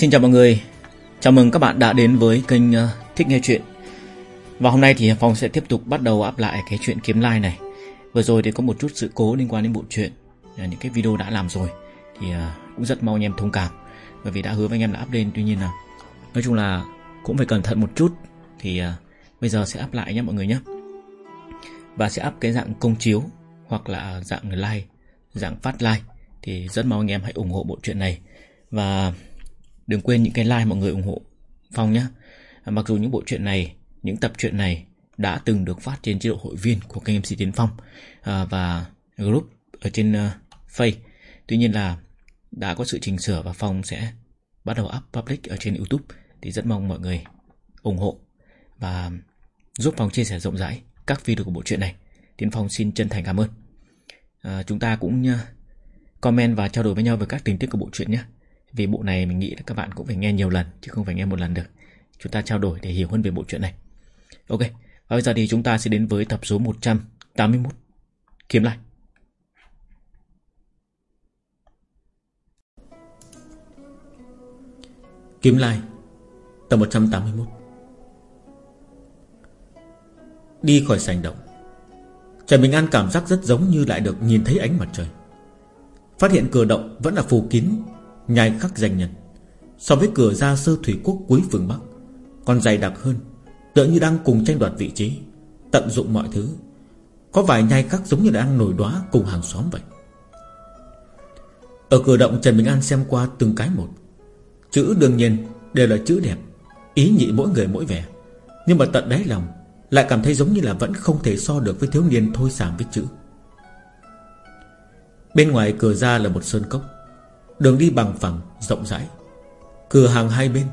Xin chào mọi người. Chào mừng các bạn đã đến với kênh ờ, Thích Nghe Chuyện. Và hôm nay thì Phong sẽ tiếp tục bắt đầu up lại cái chuyện kiếm like này. Vừa rồi thì có một chút sự cố liên quan đến bộ truyện ờ, Những cái video đã làm rồi. Thì ờ, cũng rất mong anh em thông cảm. Bởi vì đã hứa với anh em là up lên, Tuy nhiên là, nói chung là cũng phải cẩn thận một chút. Thì bây giờ sẽ up lại nhé mọi người nhé. Và sẽ up cái dạng công chiếu Hoặc là dạng like, Dạng phát like. Thì rất mong anh em hãy ủng hộ bộ truyện này. Và Đừng quên những cái like mọi người ủng hộ Phong nhé. À, mặc dù những bộ truyện này Những tập truyện này đã từng được phát trên chế độ hội viên của kênh MC Tiến Phong à, Và group ở trên uh, Face. Tuy nhiên là đã có sự chỉnh sửa và Phong sẽ bắt đầu up public ở trên Youtube Thì rất mong mọi người ủng hộ Và giúp Phong chia sẻ rộng rãi các video của bộ truyện này. Tiến Phong xin chân thành cảm ơn. À, Chúng ta cũng uh, comment và trao đổi với nhau về các tình tiết của bộ truyện nhé vì bộ này mình nghĩ là các bạn cũng phải nghe nhiều lần, Chứ không phải nghe một lần được. Chúng ta trao đổi để hiểu hơn về bộ truyện này. Ok, Và bây giờ thì chúng ta sẽ đến với tập số 181 Kiếm lại. Kiếm lại, Tập 181 Đi khỏi sành động Trần Bình An cảm giác rất giống như lại được nhìn thấy ánh mặt trời. Phát hiện cửa động vẫn là phù kín Nhai khắc danh nhân. So với cửa ra sơ thủy quốc cuối phương Bắc, Còn dày đặc hơn, Tựa như đang cùng tranh đoạt vị trí, Tận dụng mọi thứ. Có vài nhai khắc giống như đang nổi đóa cùng hàng xóm vậy. Ở cửa động Trần Bình An xem qua từng cái một, Chữ đương nhiên đều là chữ đẹp, Ý nhị mỗi người mỗi vẻ. Nhưng mà tận đáy lòng Lại cảm thấy giống như là vẫn không thể so được với thiếu niên thôi sàng viết chữ. Bên ngoài cửa ra là một sơn cốc. Đường đi bằng phẳng, rộng rãi. Cửa hàng hai bên,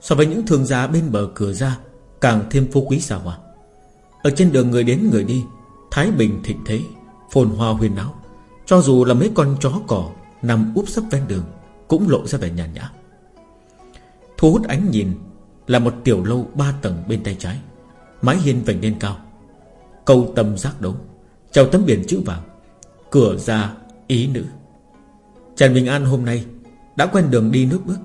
So với những thương gia bên bờ cửa ra, Càng thêm phú quý xa hoa. Ở trên đường người đến người đi, Thái bình thịnh thế, Phồn hoa huyền áo Cho dù là mấy con chó cỏ Nằm úp sấp ven đường, Cũng lộ ra vẻ nhàn nhã. Thu hút ánh nhìn Là một tiểu lâu ba tầng bên tay trái, Mái hiên vành lên cao. Câu tâm giác đấu, Treo tấm biển chữ vàng, Cửa ra ý nữ. Trần Bình An hôm nay Đã quen đường đi nước bước.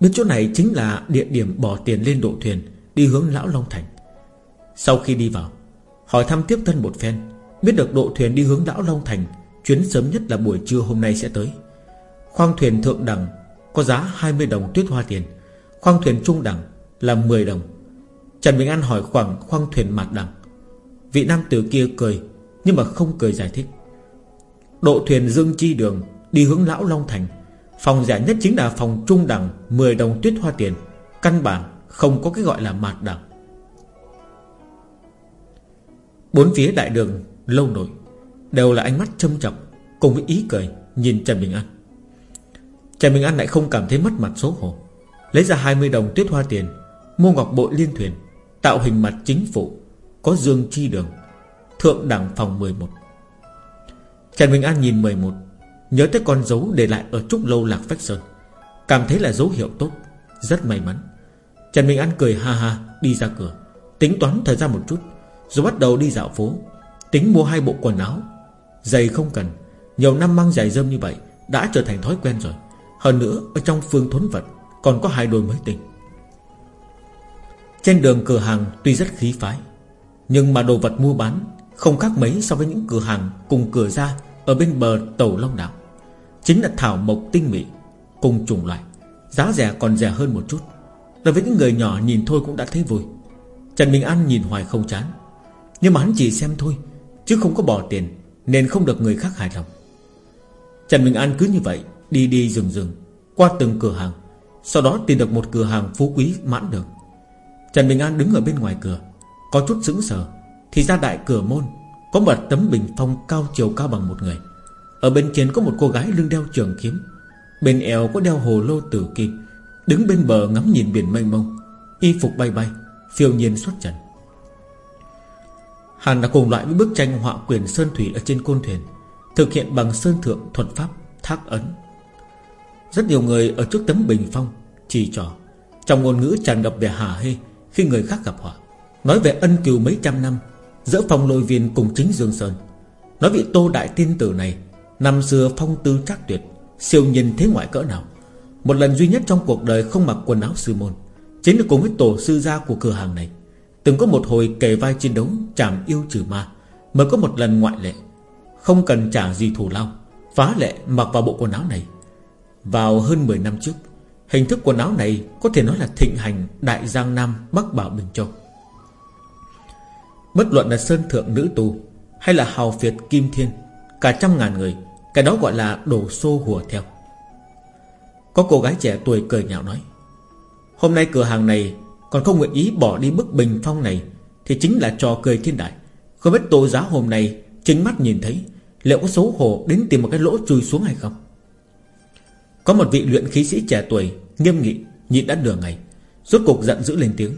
Biết chỗ này chính là địa điểm bỏ tiền lên độ thuyền, Đi hướng Lão Long Thành. Sau khi đi vào, Hỏi thăm tiếp thân một phen, Biết được độ thuyền đi hướng Lão Long Thành Chuyến sớm nhất là buổi trưa hôm nay sẽ tới. Khoang thuyền thượng đẳng Có giá 20 đồng tuyết hoa tiền, Khoang thuyền trung đẳng là 10 đồng. Trần Bình An hỏi khoảng khoang thuyền mạt đẳng. Vị nam tử kia cười, Nhưng mà không cười giải thích. Độ thuyền Dương Chi Đường Đi hướng Lão Long Thành. Phòng rẻ nhất chính là phòng trung đẳng 10 đồng tuyết hoa tiền. Căn bản không có cái gọi là mạt đẳng. Bốn phía đại đường, lâu nổi Đều là ánh mắt châm trọng Cùng với ý cười, nhìn Trần Bình An. Trần Bình An lại không cảm thấy mất mặt xấu hổ. Lấy ra 20 đồng tuyết hoa tiền, Mua ngọc bội liên thuyền, Tạo hình mặt chính phủ, Có dương chi đường, Thượng đẳng phòng 11 Trần Bình An nhìn 11 Nhớ tới con dấu để lại ở trúc lâu lạc phách sơn. Cảm thấy là dấu hiệu tốt, Rất may mắn. Trần Minh An cười ha ha, đi ra cửa. Tính toán thời gian một chút, Rồi bắt đầu đi dạo phố. Tính mua hai bộ quần áo. Giày không cần, Nhiều năm mang giày dơm như vậy, Đã trở thành thói quen rồi. Hơn nữa, ở trong phương thốn vật, Còn có hai đôi mới tình Trên đường cửa hàng tuy rất khí phái, Nhưng mà đồ vật mua bán Không khác mấy so với những cửa hàng Cùng cửa ra ở bên bờ tàu Long Đảo, Chính là thảo mộc tinh mỹ Cùng chủng loại, Giá rẻ còn rẻ hơn một chút. Đối với những người nhỏ nhìn thôi cũng đã thấy vui. Trần Bình An nhìn hoài không chán. Nhưng mà hắn chỉ xem thôi, Chứ không có bỏ tiền, Nên không được người khác hài lòng. Trần Bình An cứ như vậy, Đi đi dừng dừng Qua từng cửa hàng, Sau đó tìm được một cửa hàng phú quý mãn được Trần Bình An đứng ở bên ngoài cửa, Có chút sững sờ, Thì ra đại cửa môn có một tấm bình phong cao chiều cao bằng một người. Ở bên trên có một cô gái lưng đeo trường kiếm. Bên eo có đeo hồ lô tử kim Đứng bên bờ ngắm nhìn biển mênh mông. Y phục bay bay, Phiêu nhiên xuất trần. Hàn là cùng loại với bức tranh họa quyền sơn thủy Ở trên côn thuyền, Thực hiện bằng sơn thượng thuật pháp thác ấn. Rất nhiều người ở trước tấm bình phong Chỉ trò Trong ngôn ngữ tràn ngập về hà hê Khi người khác gặp họ Nói về ân cừu mấy trăm năm Giữa phong lôi viên cùng chính Dương Sơn. Nói vị tô đại tiên tử này, Năm xưa phong tư trác tuyệt, Siêu nhìn thế ngoại cỡ nào. Một lần duy nhất trong cuộc đời không mặc quần áo sư môn, Chính là cùng với tổ sư gia của cửa hàng này. Từng có một hồi kề vai chiến đấu Chảm yêu trừ ma, Mới có một lần ngoại lệ. Không cần trả gì thù lao, Phá lệ mặc vào bộ quần áo này. Vào hơn 10 năm trước, Hình thức quần áo này có thể nói là thịnh hành Đại Giang Nam Bắc Bảo Bình Châu. Bất luận là Sơn Thượng Nữ Tu Hay là Hào Việt Kim Thiên, Cả trăm ngàn người, Cái đó gọi là đổ xô hùa theo. Có cô gái trẻ tuổi cười nhạo nói, Hôm nay cửa hàng này Còn không nguyện ý bỏ đi bức bình phong này, Thì chính là trò cười thiên đại. Không biết tổ giá hôm nay Chính mắt nhìn thấy, Liệu có xấu hổ đến tìm một cái lỗ chui xuống hay không? Có một vị luyện khí sĩ trẻ tuổi Nghiêm nghị, nhịn đã nửa ngày, Rốt cục giận dữ lên tiếng,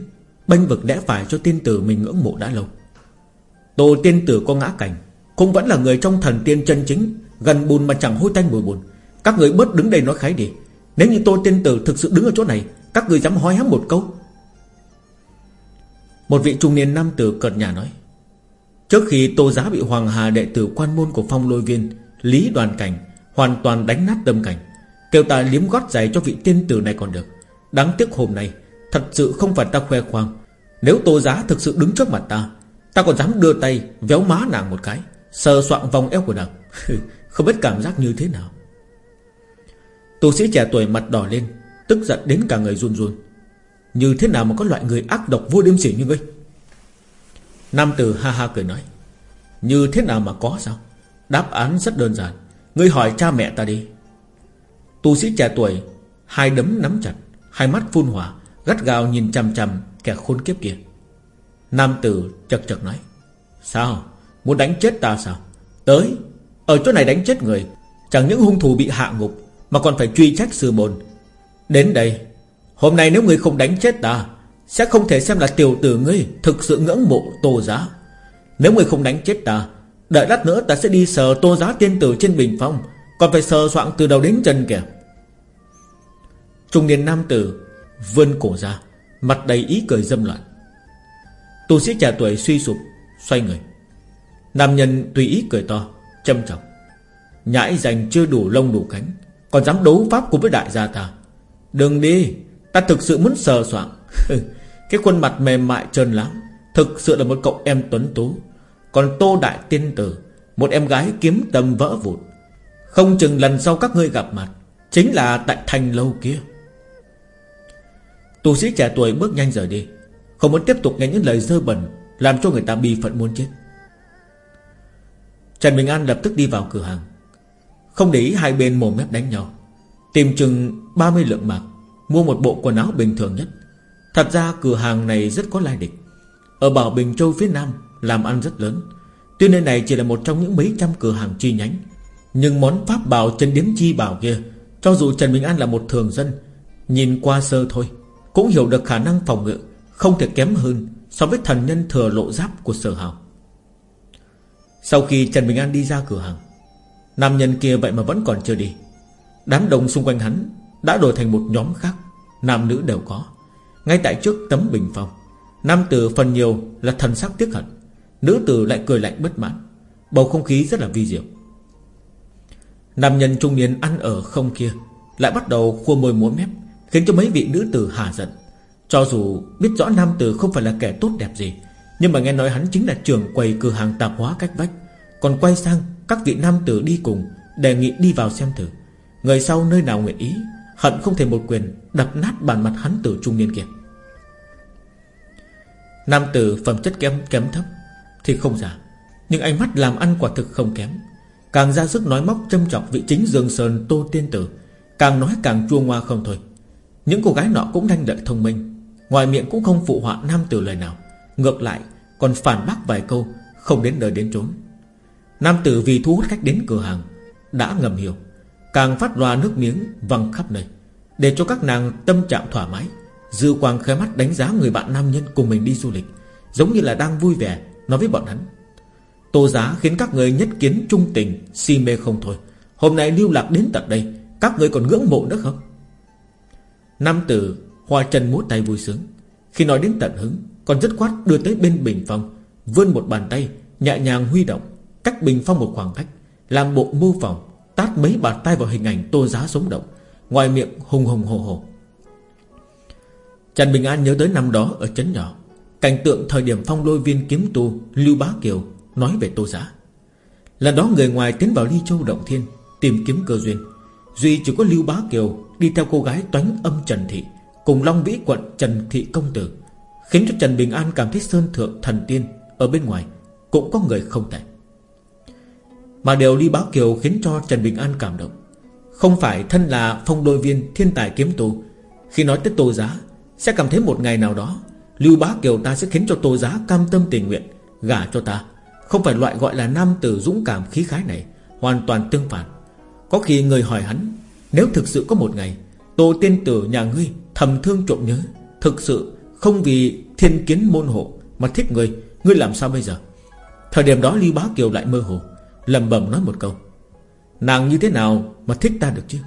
Bênh vực lẽ phải cho tiên tử mình ngưỡng mộ đã lâu. Tô tiên tử có ngã cảnh, Cũng vẫn là người trong thần tiên chân chính, Gần bùn mà chẳng hôi tanh mùi bùn. Các người bớt đứng đây nói khái đi. Nếu như tô tiên tử thực sự đứng ở chỗ này, Các người dám hói hám một câu? Một vị trung niên nam tử cợt nhà nói, Trước khi tô giá bị Hoàng Hà đệ tử quan môn của phong lôi viên, Lý đoàn cảnh Hoàn toàn đánh nát tâm cảnh, Kêu ta liếm gót giày cho vị tiên tử này còn được. Đáng tiếc hôm nay, Thật sự không phải ta khoe khoang. Nếu tô giá thực sự đứng trước mặt ta Ta còn dám đưa tay véo má nàng một cái, Sờ soạn vòng eo của nàng. Không biết cảm giác như thế nào. Tu sĩ trẻ tuổi mặt đỏ lên, Tức giận đến cả người run run. Như thế nào mà có loại người ác độc vô đêm sỉ như ngươi? Nam tử ha ha cười nói, Như thế nào mà có sao? Đáp án rất đơn giản. Ngươi hỏi cha mẹ ta đi. Tu sĩ trẻ tuổi, Hai đấm nắm chặt, Hai mắt phun hỏa, Gắt gao nhìn chằm chằm kẻ khốn kiếp kia. Nam tử chật chật nói, Sao? Muốn đánh chết ta sao? Tới, Ở chỗ này đánh chết người, Chẳng những hung thủ bị hạ ngục, Mà còn phải truy trách sư môn. Đến đây, Hôm nay nếu người không đánh chết ta, Sẽ không thể xem là tiểu tử ngươi Thực sự ngưỡng mộ tô giá. Nếu người không đánh chết ta, Đợi lát nữa ta sẽ đi sờ tô giá tiên tử trên bình phong, Còn phải sờ soạn từ đầu đến chân kìa. Trung niên nam tử Vươn cổ ra, Mặt đầy ý cười dâm loạn. Tu sĩ trẻ tuổi suy sụp, Xoay người. Nam nhân tùy ý cười to Châm trọng. Nhãi dành chưa đủ lông đủ cánh, Còn dám đấu pháp cùng với đại gia ta. Đừng đi, Ta thực sự muốn sờ soạn Cái khuôn mặt mềm mại trơn lắm Thực sự là một cậu em tuấn tú. Còn tô đại tiên tử, Một em gái kiếm tâm vỡ vụt Không chừng lần sau các ngươi gặp mặt, Chính là tại thành lâu kia. Tu sĩ trẻ tuổi bước nhanh rời đi. Không muốn tiếp tục nghe những lời dơ bẩn Làm cho người ta bi phận muốn chết. Trần Bình An lập tức đi vào cửa hàng. Không để ý hai bên mồm mép đánh nhau, Tìm chừng 30 lượng bạc Mua một bộ quần áo bình thường nhất. Thật ra cửa hàng này rất có lai địch Ở Bảo Bình Châu phía Nam Làm ăn rất lớn. Tuy nơi này chỉ là một trong những mấy trăm cửa hàng chi nhánh, Nhưng món pháp bảo chân điếm chi bảo kia, Cho dù Trần Bình An là một thường dân, Nhìn qua sơ thôi, Cũng hiểu được khả năng phòng ngự. Không thể kém hơn So với thần nhân thừa lộ giáp của sở hào. Sau khi Trần Bình An đi ra cửa hàng, Nam nhân kia vậy mà vẫn còn chưa đi. Đám đông xung quanh hắn Đã đổi thành một nhóm khác, Nam nữ đều có. Ngay tại trước tấm bình phong, Nam tử phần nhiều là thần sắc tiếc hận, Nữ tử lại cười lạnh bất mãn, Bầu không khí rất là vi diệu. Nam nhân trung niên ăn ở không kia Lại bắt đầu khua môi múa mép, Khiến cho mấy vị nữ tử hà giận. Cho dù biết rõ nam tử không phải là kẻ tốt đẹp gì, Nhưng mà nghe nói hắn chính là trưởng quầy cửa hàng tạp hóa cách vách. Còn quay sang, các vị nam tử đi cùng, Đề nghị đi vào xem thử. Người sau nơi nào nguyện ý, Hận không thể một quyền đập nát bàn mặt hắn tử trung niên kia. Nam tử phẩm chất kém kém thấp, Thì không giả Nhưng ánh mắt làm ăn quả thực không kém. Càng ra sức nói móc châm chọc vị chính Dương Sơn Tô Tiên Tử, Càng nói càng chua ngoa không thôi. Những cô gái nọ cũng đanh lợi thông minh Ngoài miệng cũng không phụ họa nam tử lời nào. Ngược lại, còn phản bác vài câu, Không đến đời đến trốn Nam tử vì thu hút khách đến cửa hàng, Đã ngầm hiểu. Càng phát loa nước miếng văng khắp nơi, Để cho các nàng tâm trạng thoải mái. Dư quang khé mắt đánh giá người bạn nam nhân cùng mình đi du lịch, Giống như là đang vui vẻ Nói với bọn hắn. Tô giá khiến các người nhất kiến trung tình, Si mê không thôi. Hôm nay lưu lạc đến tận đây, Các người còn ngưỡng mộ nữa không? Nam tử hoa Trần múa tay vui sướng. Khi nói đến tận hứng Còn rất quát đưa tới bên bình phong, Vươn một bàn tay, nhẹ nhàng huy động, Cách bình phong một khoảng cách, Làm bộ mô phỏng, Tát mấy bàn tay vào hình ảnh tô giá sống động, Ngoài miệng hùng hùng hồ hồ. Trần Bình An nhớ tới năm đó ở chấn nhỏ, Cảnh tượng thời điểm phong lôi viên kiếm tu Lưu Bá Kiều nói về Tô Giá. Lần đó người ngoài tiến vào Ly Châu Động Thiên Tìm kiếm cơ duyên, Duy chỉ có Lưu Bá Kiều Đi theo cô gái toánh âm Trần Thị. Cùng Long Vĩ quận Trần Thị Công Tử, Khiến cho Trần Bình An cảm thấy Sơn Thượng Thần Tiên Ở bên ngoài cũng có người không tệ. Mà điều Lý Báo Kiều khiến cho Trần Bình An cảm động, Không phải thân là phong đôi viên thiên tài kiếm tù, Khi nói tới Tô Giá, Sẽ cảm thấy một ngày nào đó, Lưu Bá Kiều ta sẽ khiến cho Tô Giá cam tâm tình nguyện, Gả cho ta. Không phải loại gọi là nam tử dũng cảm khí khái này, Hoàn toàn tương phản. Có khi người hỏi hắn, Nếu thực sự có một ngày, Tô tiên tử nhà ngươi thầm thương trộm nhớ. Thực sự, không vì thiên kiến môn hộ Mà thích người, Ngươi làm sao bây giờ? Thời điểm đó Lưu Bá Kiều lại mơ hồ, lẩm bẩm nói một câu. Nàng như thế nào mà thích ta được chứ?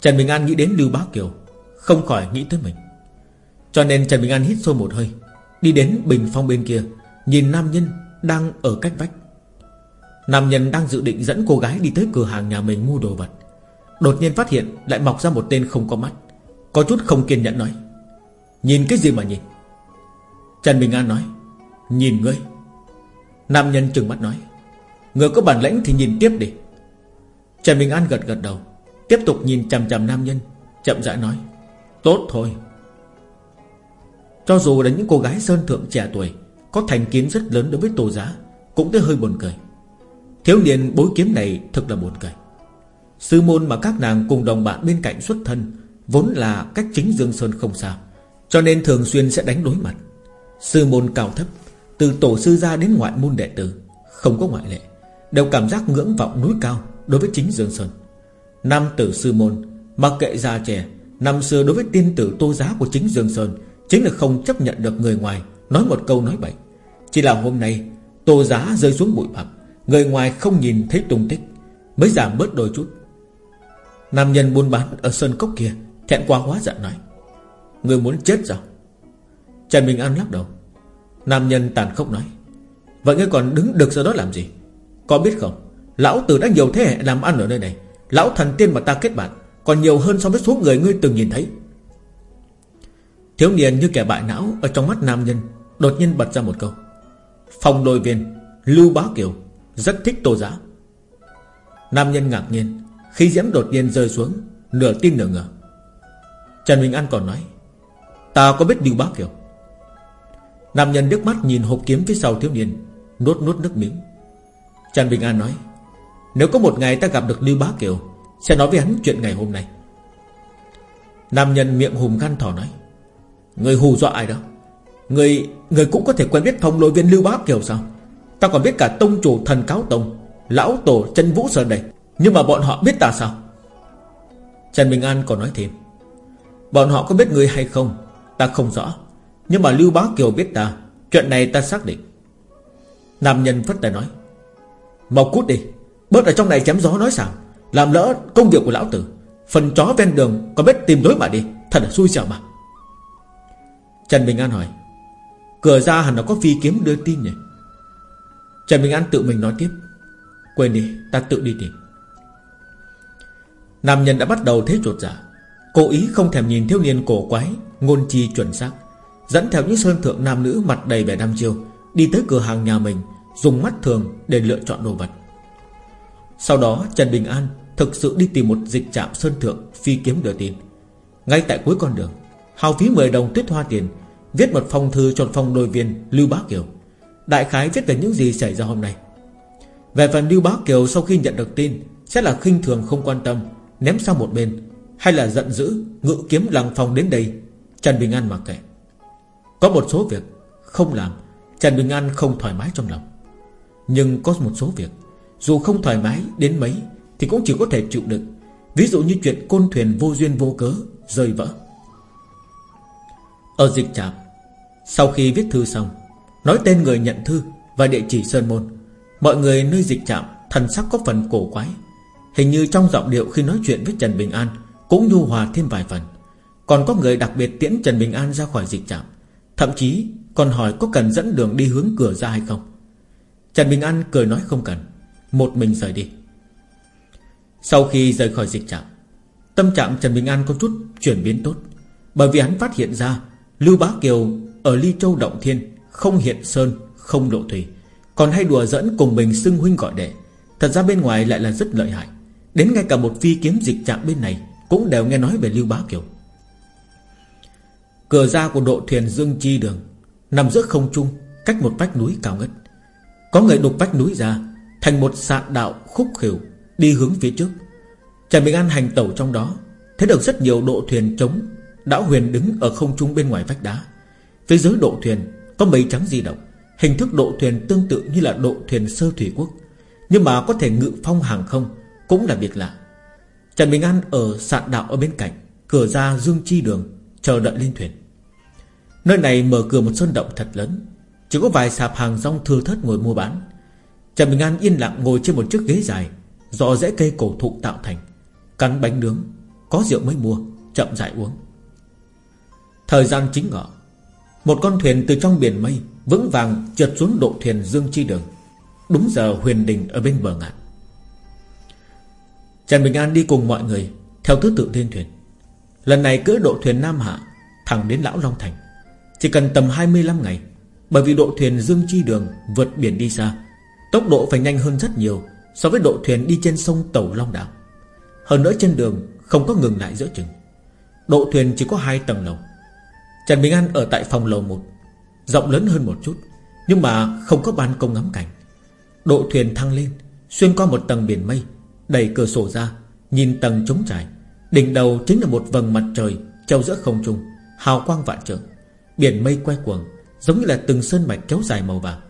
Trần Bình An nghĩ đến Lưu Bá Kiều, Không khỏi nghĩ tới mình. Cho nên Trần Bình An hít sâu một hơi, Đi đến bình phong bên kia, Nhìn nam nhân đang ở cách vách. Nam nhân đang dự định dẫn cô gái đi tới cửa hàng nhà mình mua đồ vật. Đột nhiên phát hiện lại mọc ra một tên không có mắt. Có chút không kiên nhẫn nói. Nhìn cái gì mà nhìn? Trần Bình An nói. Nhìn ngươi. Nam nhân trừng mắt nói. Người có bản lĩnh thì nhìn tiếp đi. Trần Bình An gật gật đầu. Tiếp tục nhìn chằm chằm nam nhân. Chậm rãi nói. Tốt thôi. Cho dù là những cô gái sơn thượng trẻ tuổi, Có thành kiến rất lớn đối với tô giá, Cũng thấy hơi buồn cười. Thiếu niên bối kiếm này thật là buồn cười. Sư môn mà các nàng cùng đồng bạn bên cạnh xuất thân Vốn là cách chính Dương Sơn không xa, Cho nên thường xuyên sẽ đánh đối mặt. Sư môn cao thấp Từ tổ sư ra đến ngoại môn đệ tử Không có ngoại lệ Đều cảm giác ngưỡng vọng núi cao Đối với chính Dương Sơn. Nam tử sư môn Mặc kệ già trẻ Năm xưa đối với tiên tử tô giá của chính Dương Sơn Chính là không chấp nhận được người ngoài Nói một câu nói bậy. Chỉ là hôm nay Tô giá rơi xuống bụi bặm Người ngoài không nhìn thấy tung tích Mới giảm bớt đôi chút. Nam nhân buôn bán ở sơn cốc kia Thẹn quá hóa giận nói. Người muốn chết sao? Trần Bình An lắc đầu. Nam nhân tàn khốc nói. Vậy ngươi còn đứng được ra đó làm gì? Có biết không? Lão tử đã nhiều thế hệ làm ăn ở nơi này. Lão thần tiên mà ta kết bạn Còn nhiều hơn so với số người ngươi từng nhìn thấy. Thiếu niên như kẻ bại não Ở trong mắt nam nhân Đột nhiên bật ra một câu. Phòng đôi viên, Lưu Bá Kiều, Rất thích tô giá. Nam nhân ngạc nhiên Khi diễm đột nhiên rơi xuống, Nửa tin nửa ngờ. Trần Bình An còn nói, Ta có biết Lưu Bá Kiều. Nam nhân nước mắt nhìn hộp kiếm phía sau thiếu niên, Nuốt nuốt nước miếng. Trần Bình An nói, Nếu có một ngày ta gặp được Lưu Bá Kiều, Sẽ nói với hắn chuyện ngày hôm nay. Nam nhân miệng hùm gan thỏ nói, Người hù dọa ai đó? Người người cũng có thể quen biết thông lôi viên Lưu Bá Kiều sao? Ta còn biết cả tông chủ thần cáo tông, Lão tổ chân vũ sơn đây Nhưng mà bọn họ biết ta sao? Trần Bình An còn nói thêm Bọn họ có biết người hay không? Ta không rõ. Nhưng mà Lưu Bá Kiều biết ta. Chuyện này ta xác định. Nam nhân phất tay nói. Mau cút đi. Bớt ở trong này chém gió nói sao Làm lỡ công việc của lão tử. Phần chó ven đường có biết tìm đối mà đi. Thật là xui xẻo mà. Trần Bình An hỏi. Cửa ra hẳn nó có phi kiếm đưa tin nhỉ? Trần Bình An tự mình nói tiếp. Quên đi, ta tự đi tìm. Nam nhân đã bắt đầu thế chuột giả. Cố ý không thèm nhìn thiếu niên cổ quái, Ngôn chi chuẩn xác. Dẫn theo những sơn thượng nam nữ mặt đầy vẻ đăm chiêu, Đi tới cửa hàng nhà mình, Dùng mắt thường để lựa chọn đồ vật. Sau đó, Trần Bình An Thực sự đi tìm một dịch trạm sơn thượng Phi kiếm đưa tin. Ngay tại cuối con đường Hào phí 10 đồng tuyết hoa tiền, Viết một phong thư cho phong đôi viên Lưu Bá Kiều. Đại khái viết về những gì xảy ra hôm nay. Về phần Lưu Bá Kiều sau khi nhận được tin, Sẽ là khinh thường không quan tâm, Ném sang một bên. Hay là giận dữ, ngự kiếm lăng phong đến đây? Trần Bình An mặc kệ. Có một số việc không làm, Trần Bình An không thoải mái trong lòng. Nhưng có một số việc, Dù không thoải mái đến mấy, Thì cũng chỉ có thể chịu đựng. Ví dụ như chuyện côn thuyền vô duyên vô cớ Rơi vỡ. Ở dịch trạm, Sau khi viết thư xong, Nói tên người nhận thư Và địa chỉ Sơn Môn, Mọi người nơi dịch trạm Thần sắc có phần cổ quái. Hình như trong giọng điệu khi nói chuyện với Trần Bình An cũng nhu hòa thêm vài phần. Còn có người đặc biệt tiễn Trần Bình An ra khỏi dịch trạm Thậm chí còn hỏi có cần dẫn đường đi hướng cửa ra hay không. Trần Bình An cười nói không cần Một mình rời đi. Sau khi rời khỏi dịch trạm Tâm trạng Trần Bình An có chút chuyển biến tốt Bởi vì hắn phát hiện ra Lưu Bá Kiều ở Ly Châu Động Thiên Không hiện sơn, không lộ thủy Còn hay đùa dẫn cùng mình xưng huynh gọi đệ Thật ra bên ngoài lại là rất lợi hại. Đến ngay cả một phi kiếm dịch trạng bên này cũng đều nghe nói về Lưu Bá Kiều. Cửa ra của độ thuyền Dương Chi Đường, Nằm giữa không trung, Cách một vách núi cao ngất. Có người đục vách núi ra, Thành một sạn đạo khúc khỉu Đi hướng phía trước. Trần Bình An hành tẩu trong đó, Thấy được rất nhiều độ thuyền trống Đảo huyền đứng ở không trung bên ngoài vách đá. Phía dưới độ thuyền có mây trắng di động, Hình thức độ thuyền tương tự như là độ thuyền sơ thủy quốc. Nhưng mà có thể ngự phong hàng không Cũng là việc lạ. Trần Bình An ở sạn đạo ở bên cạnh, Cửa ra dương chi đường, Chờ đợi lên thuyền. Nơi này mở cửa một sơn động thật lớn, Chỉ có vài sạp hàng rong thưa thớt ngồi mua bán. Trần Bình An yên lặng ngồi trên một chiếc ghế dài Do rễ cây cổ thụ tạo thành, Cắn bánh nướng, Có rượu mới mua, Chậm dại uống. Thời gian chính ngọ, Một con thuyền từ trong biển mây Vững vàng trượt xuống độ thuyền Dương Chi Đường. Đúng giờ huyền đình ở bên bờ ngạn. Trần Bình An đi cùng mọi người, Theo thứ tự lên thuyền. Lần này cưỡi độ thuyền Nam Hạ, Thẳng đến Lão Long Thành. Chỉ cần tầm 25 ngày, Bởi vì độ thuyền Dương Chi Đường vượt biển đi xa, Tốc độ phải nhanh hơn rất nhiều So với độ thuyền đi trên sông Tàu Long Đảo. Hơn nữa trên đường Không có ngừng lại giữa chừng. Độ thuyền chỉ có hai tầng lầu. Trần Bình An ở tại phòng lầu 1 Rộng lớn hơn một chút, Nhưng mà không có ban công ngắm cảnh. Độ thuyền thăng lên, Xuyên qua một tầng biển mây Đẩy cửa sổ ra, Nhìn tầng trống trải. Đỉnh đầu chính là một vầng mặt trời Treo giữa không trung, Hào quang vạn trượng. Biển mây quay cuồng, Giống như là từng sơn mạch kéo dài màu vàng.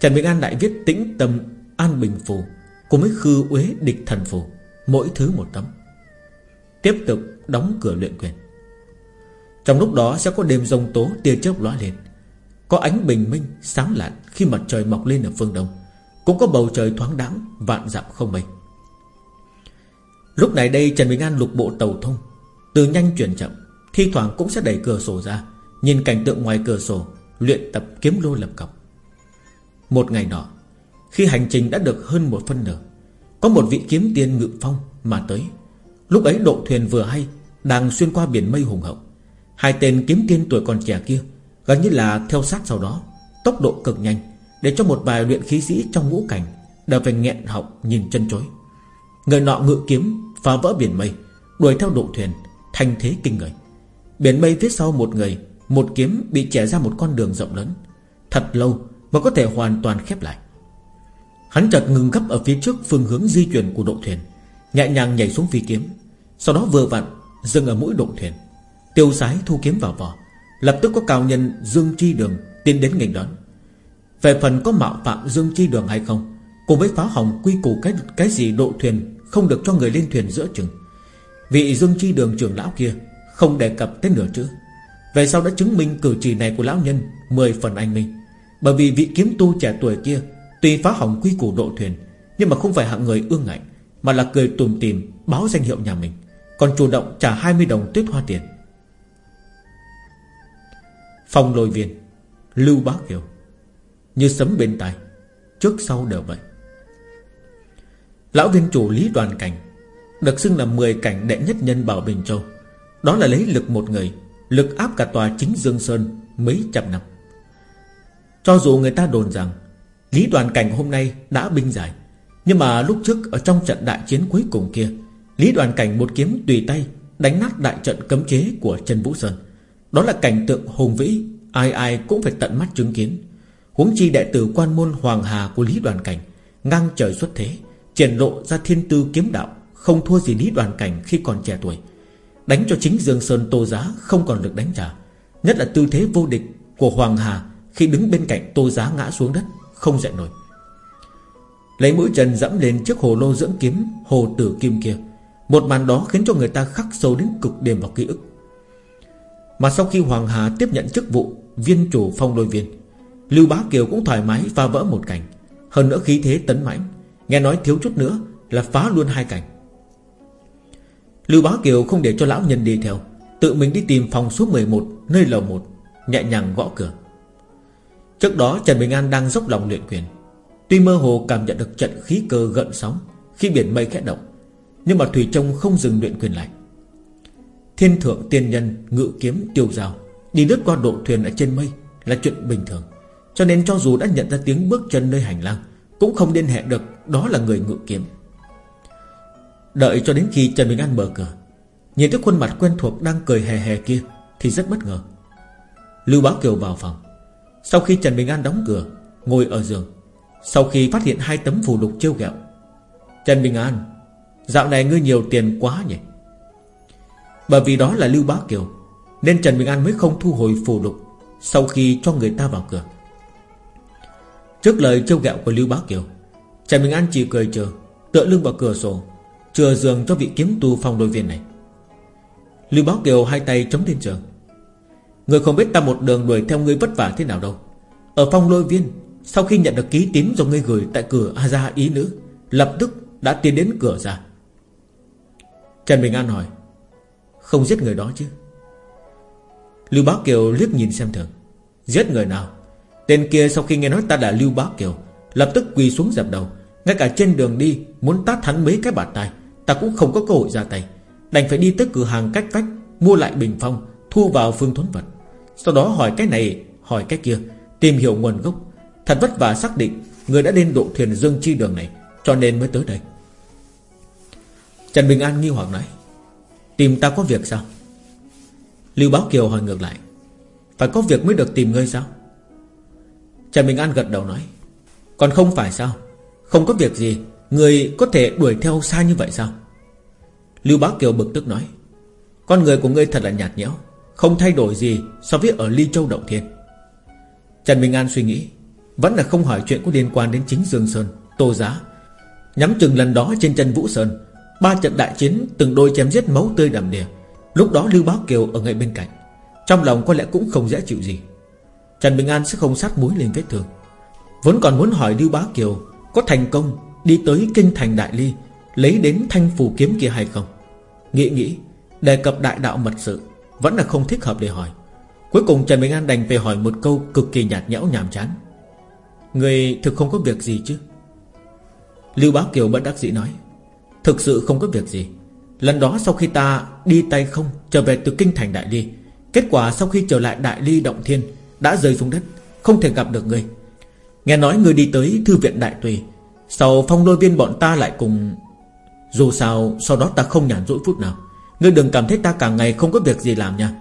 Trần Bình An lại viết tĩnh tâm An Bình Phù, Cùng với khư uế địch thần phù, Mỗi thứ một tấm. Tiếp tục đóng cửa luyện quyền. Trong lúc đó sẽ có đêm rông tố tia chớp lóa lên. Có ánh bình minh sáng lạn Khi mặt trời mọc lên ở phương đông. Cũng có bầu trời thoáng đãng, Vạn dặm không mây. Lúc này đây Trần Bình An lục bộ tàu thông. Từ nhanh chuyển chậm, Thi thoảng cũng sẽ đẩy cửa sổ ra, Nhìn cảnh tượng ngoài cửa sổ, Luyện tập kiếm lô lập cọc. Một ngày nọ, Khi hành trình đã được hơn một phân nửa, Có một vị kiếm tiên ngự phong mà tới. Lúc ấy độ thuyền vừa hay, Đang xuyên qua biển mây hùng hậu. Hai tên kiếm tiên tuổi còn trẻ kia Gần như là theo sát sau đó, Tốc độ cực nhanh. Để cho một vài luyện khí sĩ trong ngũ cảnh Đều phải nghẹn họng nhìn chân chối. Người nọ ngự kiếm, phá vỡ biển mây, Đuổi theo độ thuyền, thanh thế kinh người. Biển mây phía sau một người, Một kiếm bị chẻ ra một con đường rộng lớn. Thật lâu mà có thể hoàn toàn khép lại. Hắn chợt ngừng gấp ở phía trước phương hướng di chuyển của độ thuyền, Nhẹ nhàng nhảy xuống phi kiếm, Sau đó vừa vặn dừng ở mũi độ thuyền. Tiêu sái thu kiếm vào vỏ, Lập tức có cao nhân Dương Chi Đường Tiến đến nghênh đón. Về phần có mạo phạm Dương Chi Đường hay không, Cùng với phá hỏng quy củ cái cái gì độ thuyền Không được cho người lên thuyền giữa chừng. Vị Dương Chi Đường trưởng lão kia Không đề cập tới nửa chữ. Về sau đã chứng minh cử chỉ này của lão nhân Mười phần anh minh. Bởi vì vị kiếm tu trẻ tuổi kia Tuy phá hỏng quy củ độ thuyền, Nhưng mà không phải hạng người ương ngạnh, Mà là cười tùm tìm báo danh hiệu nhà mình, Còn chủ động trả 20 đồng tuyết hoa tiền. Phòng lôi viên, Lưu Bác Kiều. Như sấm bên tai. Trước sau đều vậy. Lão viên chủ Lý Đoàn Cảnh, Được xưng là 10 cảnh đệ nhất nhân Bảo Bình Châu, Đó là lấy lực một người, Lực áp cả tòa chính Dương Sơn Mấy trăm năm. Cho dù người ta đồn rằng Lý Đoàn Cảnh hôm nay đã binh giải, Nhưng mà lúc trước ở trong trận đại chiến cuối cùng kia, Lý Đoàn Cảnh một kiếm tùy tay Đánh nát đại trận cấm chế của Trần Vũ Sơn. Đó là cảnh tượng hùng vĩ, Ai ai cũng phải tận mắt chứng kiến. Huống chi đệ tử quan môn Hoàng Hà của Lý Đoàn Cảnh, Ngang trời xuất thế, Triển lộ ra thiên tư kiếm đạo, Không thua gì Lý Đoàn Cảnh khi còn trẻ tuổi. Đánh cho chính Dương Sơn Tô Giá Không còn được đánh trả, Nhất là tư thế vô địch của Hoàng Hà Khi đứng bên cạnh Tô Giá ngã xuống đất, Không dậy nổi. Lấy mũi chân dẫm lên chiếc hồ lô dưỡng kiếm, Hồ tử kim kia, Một màn đó khiến cho người ta khắc sâu đến cực điểm vào ký ức. Mà sau khi Hoàng Hà tiếp nhận chức vụ Viên chủ phong lôi viên Lưu Bá Kiều cũng thoải mái phá vỡ một cảnh. Hơn nữa khí thế tấn mãnh, Nghe nói thiếu chút nữa là phá luôn hai cảnh. Lưu Bá Kiều không để cho lão nhân đi theo, Tự mình đi tìm phòng số 11 Nơi lầu 1 Nhẹ nhàng gõ cửa. Trước đó Trần Bình An đang dốc lòng luyện quyền. Tuy mơ hồ cảm nhận được trận khí cơ gợn sóng Khi biển mây khẽ động, Nhưng mà Thủy Trông không dừng luyện quyền lại. Thiên thượng tiên nhân ngự kiếm tiêu dao Đi lướt qua độ thuyền ở trên mây Là chuyện bình thường. Cho nên cho dù đã nhận ra tiếng bước chân nơi hành lang, Cũng không liên hệ được, đó là người ngự kiếm. Đợi cho đến khi Trần Bình An mở cửa, Nhìn thấy khuôn mặt quen thuộc đang cười hề hề kia, Thì rất bất ngờ. Lưu bá Kiều vào phòng. Sau khi Trần Bình An đóng cửa, Ngồi ở giường, Sau khi phát hiện hai tấm phù lục trêu ghẹo, Trần Bình An, Dạo này ngươi nhiều tiền quá nhỉ? Bởi vì đó là Lưu Bá Kiều, Nên Trần Bình An mới không thu hồi phù lục Sau khi cho người ta vào cửa. Trước lời trêu ghẹo của Lưu Bá Kiều, Trần Bình An chỉ cười chờ, Tựa lưng vào cửa sổ, Chừa giường cho vị kiếm tu phòng đôi viên này. Lưu Bá Kiều hai tay chống lên giường. Người không biết ta một đường đuổi theo ngươi vất vả thế nào đâu. Ở phong lôi viên, Sau khi nhận được ký tín do ngươi gửi tại cửa A Gia Ý Nữ, Lập tức đã tiến đến cửa ra. Trần Bình An hỏi, Không giết người đó chứ? Lưu Bá Kiều liếc nhìn xem thường, Giết người nào? Tên kia sau khi nghe nói ta là Lưu Bá Kiều, Lập tức quỳ xuống dập đầu. Ngay cả trên đường đi, Muốn tát hắn mấy cái bạt tay Ta cũng không có cơ hội ra tay. Đành phải đi tới cửa hàng cách vách, Mua lại bình phong, Thu vào phương thuấn vật. Sau đó hỏi cái này, Hỏi cái kia, Tìm hiểu nguồn gốc. Thật vất vả xác định Người đã lên độ thuyền dương chi đường này, Cho nên mới tới đây. Trần Bình An nghi hoặc nói, Tìm ta có việc sao? Lưu Báo Kiều hỏi ngược lại, Phải có việc mới được tìm ngươi sao? Trần Bình An gật đầu nói, Còn không phải sao? Không có việc gì, Người có thể đuổi theo xa như vậy sao? Lưu Bá Kiều bực tức nói, Con người của ngươi thật là nhạt nhẽo, Không thay đổi gì so với ở Ly Châu Động Thiên. Trần Bình An suy nghĩ, Vẫn là không hỏi chuyện có liên quan đến chính Dương Sơn, Tô Giá. Nhắm chừng lần đó trên chân Vũ Sơn, Ba trận đại chiến từng đôi chém giết máu tươi đầm đìa. Lúc đó Lưu Bá Kiều ở ngay bên cạnh, Trong lòng có lẽ cũng không dễ chịu gì. Trần Bình An sẽ không sát mũi lên vết thương Vốn còn muốn hỏi Lưu Bá Kiều Có thành công đi tới kinh thành Đại Ly, Lấy đến thanh phù kiếm kia hay không? Nghĩ nghĩ, Đề cập đại đạo mật sự Vẫn là không thích hợp để hỏi. Cuối cùng Trần Bình An đành về hỏi một câu cực kỳ nhạt nhẽo nhàm chán. Người thực không có việc gì chứ? Lưu Bá Kiều bất đắc dĩ nói, Thực sự không có việc gì. Lần đó sau khi ta đi tay không Trở về từ kinh thành Đại Ly, Kết quả sau khi trở lại Đại Ly Động Thiên đã rơi xuống đất, Không thể gặp được ngươi Nghe nói người đi tới Thư viện Đại Tùy, Sau phong lôi viên bọn ta lại cùng, Dù sao sau đó ta không nhàn rỗi phút nào. Ngươi đừng cảm thấy ta cả ngày không có việc gì làm nha.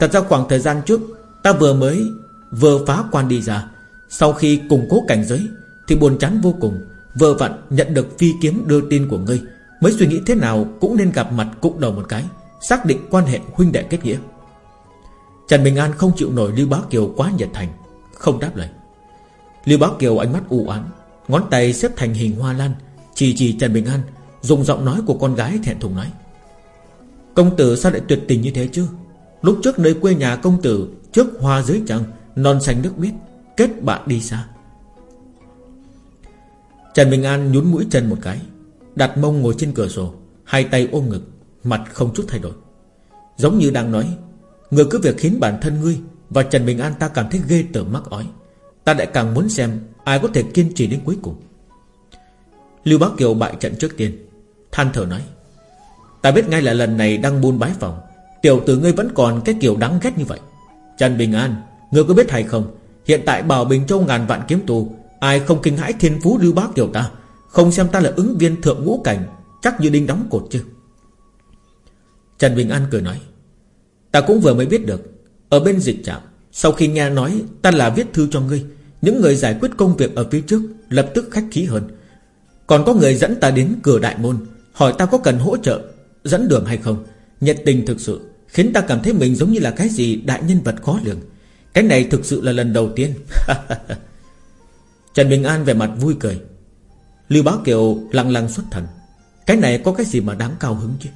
Thật ra khoảng thời gian trước, Ta vừa mới, vừa phá quan đi ra. Sau khi củng cố cảnh giới, Thì buồn chán vô cùng Vừa vặn nhận được phi kiếm đưa tin của ngươi. Mới suy nghĩ thế nào cũng nên gặp mặt cụng đầu một cái, Xác định quan hệ huynh đệ kết nghĩa. Trần Bình An không chịu nổi Lưu Bá Kiều quá nhiệt thành, Không đáp lời. Lưu Bá Kiều ánh mắt u oán, Ngón tay xếp thành hình hoa lan, Chỉ chỉ Trần Bình An, Dùng giọng nói của con gái thẹn thùng nói. Công tử sao lại tuyệt tình như thế chứ? Lúc trước nơi quê nhà công tử, Trước hoa dưới trăng, Non xanh nước biếc, Kết bạn đi xa. Trần Bình An nhún mũi chân một cái, Đặt mông ngồi trên cửa sổ, Hai tay ôm ngực, Mặt không chút thay đổi. Giống như đang nói Người cứ việc khiến bản thân ngươi Và Trần Bình An ta cảm thấy ghê tởm mắc ói. Ta lại càng muốn xem Ai có thể kiên trì đến cuối cùng. Lưu Bác Kiều bại trận trước tiên. Than thở nói, Ta biết ngay là lần này đang buôn bái phòng. Tiểu tử ngươi vẫn còn cái kiểu đáng ghét như vậy. Trần Bình An, Ngươi có biết hay không? Hiện tại Bảo Bình Châu ngàn vạn kiếm tù, Ai không kinh hãi thiên phú Lưu Bác Kiều ta? Không xem ta là ứng viên thượng ngũ cảnh, Chắc như đinh đóng cột chứ. Trần Bình An cười nói Ta cũng vừa mới biết được, Ở bên dịch trạm, Sau khi nghe nói ta là viết thư cho ngươi, Những người giải quyết công việc ở phía trước Lập tức khách khí hơn. Còn có người dẫn ta đến cửa đại môn, Hỏi ta có cần hỗ trợ, Dẫn đường hay không. Nhiệt tình thực sự, Khiến ta cảm thấy mình giống như là cái gì đại nhân vật khó lường. Cái này thực sự là lần đầu tiên. Trần Bình An về mặt vui cười. Lưu Bá Kiều lặng lặng xuất thần. Cái này có cái gì mà đáng cao hứng chứ?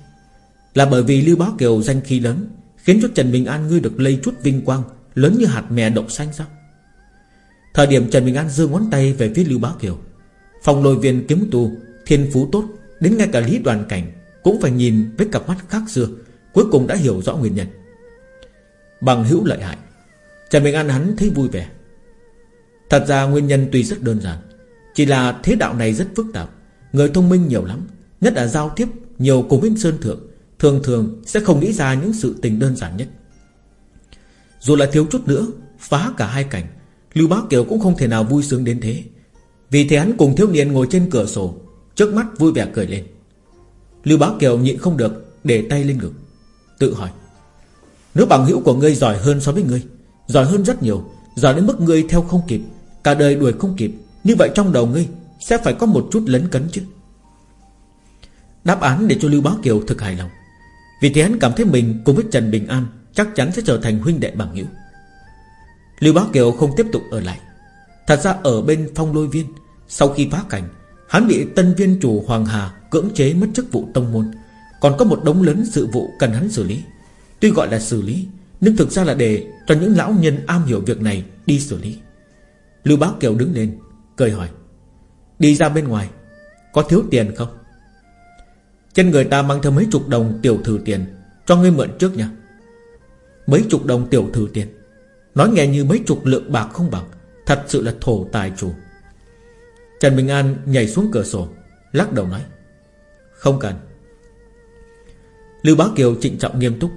Là bởi vì Lưu Bá Kiều danh khí lớn Khiến cho Trần Bình An ngươi được lây chút vinh quang, Lớn như hạt mè đậu xanh sao? Thời điểm Trần Bình An giơ ngón tay Về phía Lưu Bá Kiều, Phòng lôi viên kiếm tu Thiên phú tốt, Đến ngay cả lý đoàn cảnh Cũng phải nhìn với cặp mắt khác xưa, Cuối cùng đã hiểu rõ nguyên nhân. Bằng hữu lợi hại, Trần Bình An hắn thấy vui vẻ. Thật ra nguyên nhân tuy rất đơn giản, Chỉ là thế đạo này rất phức tạp, Người thông minh nhiều lắm, Nhất là giao tiếp Nhiều cùng với Sơn Thượng Thường thường sẽ không nghĩ ra những sự tình đơn giản nhất. Dù là thiếu chút nữa, Phá cả hai cảnh, Lưu Bá Kiều cũng không thể nào vui sướng đến thế. Vì thế hắn cùng thiếu niên ngồi trên cửa sổ, Trước mắt vui vẻ cười lên. Lưu Bá Kiều nhịn không được, Để tay lên ngực, Tự hỏi Nếu bằng hữu của ngươi giỏi hơn so với ngươi, Giỏi hơn rất nhiều, Giỏi đến mức ngươi theo không kịp, Cả đời đuổi không kịp, Như vậy trong đầu ngươi Sẽ phải có một chút lấn cấn chứ? Đáp án để cho Lưu Bá Kiều thực hài lòng. Vì thế hắn cảm thấy mình cùng với Trần Bình An Chắc chắn sẽ trở thành huynh đệ bằng hữu. Lưu Bá Kiều không tiếp tục ở lại. Thật ra ở bên phong lôi viên, Sau khi phá cảnh, Hắn bị tân viên chủ Hoàng Hà Cưỡng chế mất chức vụ tông môn. Còn có một đống lớn sự vụ cần hắn xử lý. Tuy gọi là xử lý, Nhưng thực ra là để cho những lão nhân am hiểu việc này Đi xử lý. Lưu Bá Kiều đứng lên, Cười hỏi, Đi ra bên ngoài Có thiếu tiền không? Trên người ta mang theo mấy chục đồng tiểu thử tiền. Cho ngươi mượn trước nha. Mấy chục đồng tiểu thử tiền. Nói nghe như mấy chục lượng bạc không bằng. Thật sự là thổ tài chủ. Trần Bình An nhảy xuống cửa sổ, Lắc đầu nói, Không cần. Lưu Bá Kiều trịnh trọng nghiêm túc,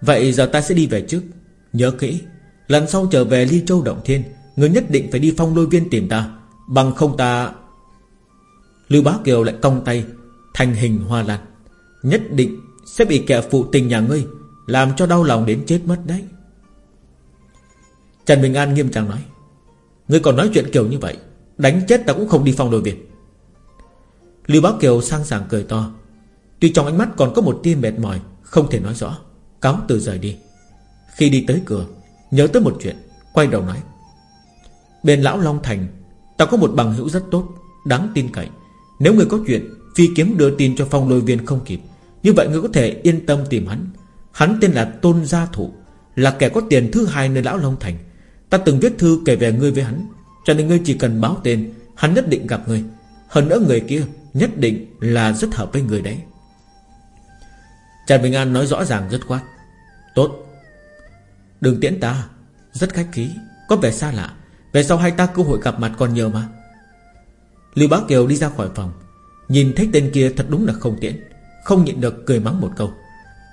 Vậy giờ ta sẽ đi về trước. Nhớ kỹ, Lần sau trở về Ly Châu Động Thiên Người nhất định phải đi phong lôi viên tìm ta. Bằng không ta Lưu Bá Kiều lại cong tay Thành hình hoa lan, Nhất định sẽ bị kẻ phụ tình nhà ngươi Làm cho đau lòng đến chết mất đấy. Trần Bình An nghiêm trang nói, Ngươi còn nói chuyện kiểu như vậy, Đánh chết ta cũng không đi phòng đội Việt. Lưu Bá Kiều sang sảng cười to, Tuy trong ánh mắt còn có một tia mệt mỏi, Không thể nói rõ, Cáo từ rời đi. Khi đi tới cửa, Nhớ tới một chuyện, Quay đầu nói, Bên Lão Long Thành, Ta có một bằng hữu rất tốt, Đáng tin cậy, Nếu người có chuyện Phi kiếm đưa tin cho phong lôi viên không kịp. Như vậy ngươi có thể yên tâm tìm hắn. Hắn tên là Tôn Gia Thủ Là kẻ có tiền thứ hai nơi Lão Long Thành. Ta từng viết thư kể về ngươi với hắn, Cho nên ngươi chỉ cần báo tên, Hắn nhất định gặp ngươi. Hơn nữa người kia nhất định là rất hợp với người đấy. Trần Bình An nói rõ ràng rất quát Tốt. Đừng tiễn ta, Rất khách khí, Có vẻ xa lạ. Về sau hai ta cơ hội gặp mặt còn nhiều mà. Lưu Bá Kiều đi ra khỏi phòng. Nhìn thấy tên kia thật đúng là không tiễn. Không nhịn được cười mắng một câu.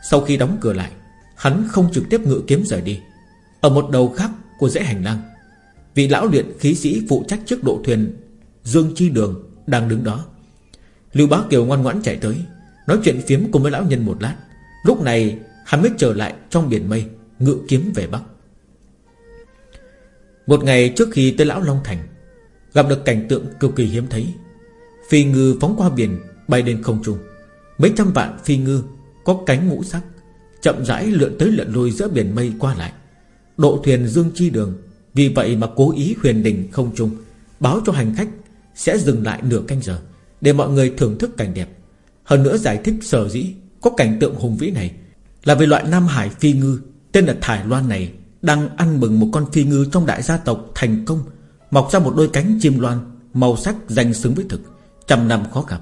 Sau khi đóng cửa lại, Hắn không trực tiếp ngự kiếm rời đi. Ở một đầu khác của dãy hành lang, Vị lão luyện khí sĩ phụ trách trước độ thuyền Dương Chi Đường Đang đứng đó. Lưu Bá Kiều ngoan ngoãn chạy tới, Nói chuyện phiếm cùng với lão nhân một lát. Lúc này, hắn mới trở lại trong biển mây, Ngự kiếm về Bắc. Một ngày trước khi tới Lão Long Thành, Gặp được cảnh tượng cực kỳ hiếm thấy. Phi ngư phóng qua biển, Bay lên không trung. Mấy trăm vạn phi ngư Có cánh ngũ sắc, Chậm rãi lượn tới lượn lui giữa biển mây qua lại. Độ thuyền Dương Chi Đường, Vì vậy mà cố ý huyền đình không trung, Báo cho hành khách Sẽ dừng lại nửa canh giờ Để mọi người thưởng thức cảnh đẹp. Hơn nữa giải thích sở dĩ Có cảnh tượng hùng vĩ này Là vì loại Nam Hải phi ngư Tên là Thải Loan này Đang ăn mừng một con phi ngư trong đại gia tộc thành công, Mọc ra một đôi cánh chim loan Màu sắc danh xứng với thực. Trăm năm khó gặp.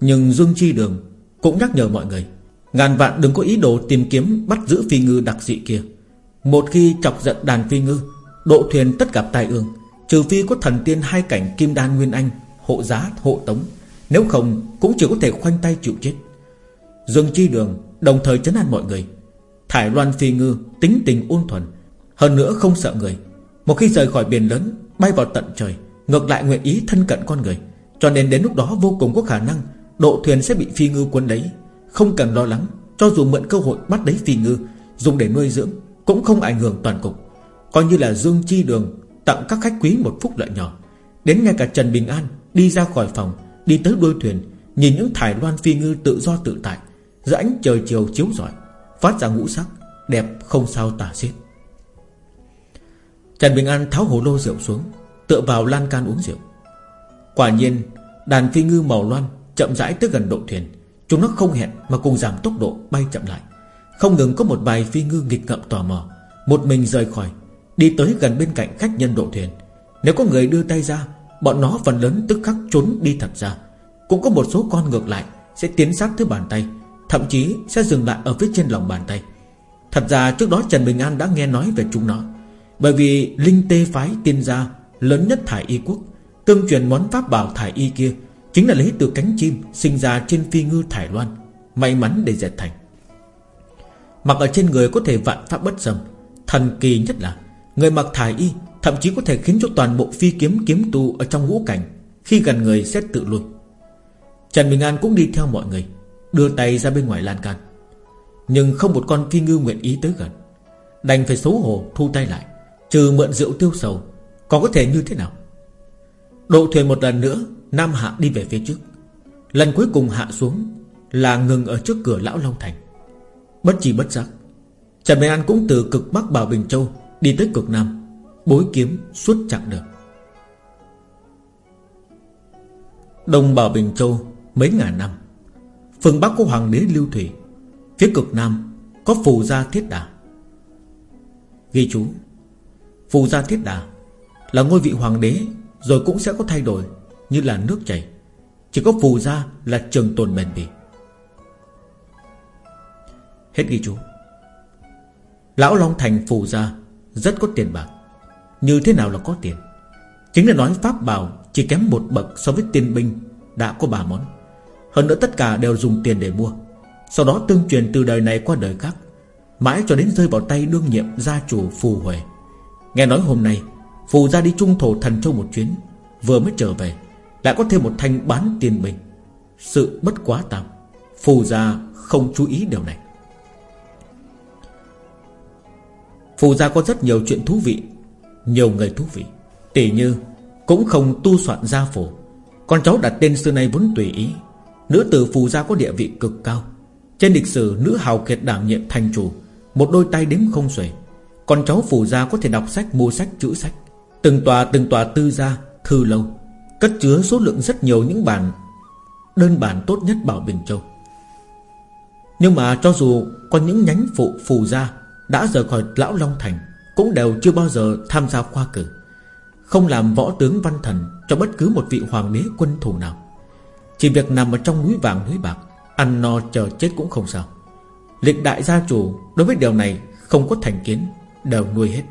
Nhưng Dương Chi Đường Cũng nhắc nhở mọi người, Ngàn vạn đừng có ý đồ tìm kiếm Bắt giữ phi ngư đặc dị kia. Một khi chọc giận đàn phi ngư, Độ thuyền tất gặp tai ương, Trừ phi có thần tiên hai cảnh kim đan nguyên anh, Hộ giá, hộ tống. Nếu không, cũng chỉ có thể khoanh tay chịu chết. Dương chi đường Đồng thời chấn an mọi người, Thải loan phi ngư tính tình ôn thuần. Hơn nữa không sợ người, Một khi rời khỏi biển lớn, Bay vào tận trời, Ngược lại nguyện ý thân cận con người. Cho nên đến lúc đó vô cùng có khả năng Độ thuyền sẽ bị phi ngư quân đấy Không cần lo lắng, Cho dù mượn cơ hội bắt đấy phi ngư, Dùng để nuôi dưỡng cũng không ảnh hưởng toàn cục. Coi như là Dương Chi Đường Tặng các khách quý một phúc lợi nhỏ. Đến ngay cả Trần Bình An đi ra khỏi phòng, Đi tới đuôi thuyền, Nhìn những thải loan phi ngư tự do tự tại, Giữa ánh trời chiều chiếu rọi, Phát ra ngũ sắc, Đẹp không sao tả xiết. Trần Bình An tháo hồ lô rượu xuống, Tựa vào lan can uống rượu. Quả nhiên, Đàn phi ngư màu loan chậm rãi tới gần độ thuyền. Chúng nó không hẹn mà cùng giảm tốc độ bay chậm lại. Không ngừng có một vài phi ngư nghịch ngợm tò mò. Một mình rời khỏi, Đi tới gần bên cạnh khách nhân độ thuyền. Nếu có người đưa tay ra, Bọn nó phần lớn tức khắc trốn đi thật ra. Cũng có một số con ngược lại Sẽ tiến sát tới bàn tay, Thậm chí sẽ dừng lại ở phía trên lòng bàn tay. Thật ra trước đó Trần Bình An đã nghe nói về chúng nó, Bởi vì Linh Tê Phái tiên gia Lớn nhất thải y quốc. Tương truyền món pháp bảo thải y kia Chính là lấy từ cánh chim Sinh ra trên phi ngư thải loan, May mắn để dệt thành. Mặc ở trên người có thể vạn pháp bất xâm, Thần kỳ nhất là Người mặc thải y Thậm chí có thể khiến cho toàn bộ phi kiếm kiếm tu Ở trong ngũ cảnh Khi gần người sẽ tự lui. Trần Bình An cũng đi theo mọi người, Đưa tay ra bên ngoài lan can. Nhưng không một con phi ngư nguyện ý tới gần, Đành phải xấu hổ thu tay lại, Trừ mượn rượu tiêu sầu Còn có thể như thế nào? Độ thuyền một lần nữa, Nam Hạ đi về phía trước. Lần cuối cùng hạ xuống Là ngừng ở trước cửa Lão Long Thành. Bất chi bất giác, Trần Bình An cũng từ cực Bắc Bảo Bình Châu, Đi tới cực Nam, Bối kiếm suốt chặng đường. Đông Bảo Bình Châu mấy ngàn năm, Phương Bắc có Hoàng đế Lưu Thủy, Phía cực Nam có Phù Gia Thiết Đà. Ghi chú, Phù Gia Thiết Đà Là ngôi vị Hoàng đế rồi cũng sẽ có thay đổi, Như là nước chảy. Chỉ có Phù Gia là trường tồn bền bỉ. Hết ghi chú. Lão Long Thành Phù Gia Rất có tiền bạc. Như thế nào là có tiền? Chính là nói Pháp Bảo Chỉ kém một bậc so với tiên binh Đã có ba món. Hơn nữa tất cả đều dùng tiền để mua. Sau đó tương truyền từ đời này qua đời khác, Mãi cho đến rơi vào tay đương nhiệm gia chủ Phù Huệ. Nghe nói hôm nay Phù ra đi trung thổ thần châu một chuyến, Vừa mới trở về đã có thêm một thanh bán tiền bình Sự bất quá tạm, Phù gia không chú ý điều này. Phù gia có rất nhiều chuyện thú vị, Nhiều người thú vị. Tỷ như, cũng không tu soạn gia phổ Con cháu đặt tên xưa nay vốn tùy ý. Nữ tử phù gia có địa vị cực cao. Trên lịch sử, nữ hào kiệt đảm nhiệm thành chủ, Một đôi tay đếm không xuể. Con cháu phù gia có thể đọc sách, mua sách, chữ sách. Từng tòa từng tòa tư gia, Thư lâu, Cất chứa số lượng rất nhiều những bản Đơn bản tốt nhất Bảo Bình Châu. Nhưng mà cho dù Có những nhánh phụ phù gia Đã rời khỏi Lão Long Thành, Cũng đều chưa bao giờ tham gia khoa cử, Không làm võ tướng văn thần Cho bất cứ một vị hoàng đế quân thủ nào. Chỉ việc nằm ở trong núi vàng, núi bạc, Ăn no chờ chết cũng không sao. Lịch đại gia chủ Đối với điều này không có thành kiến, Đều nuôi hết.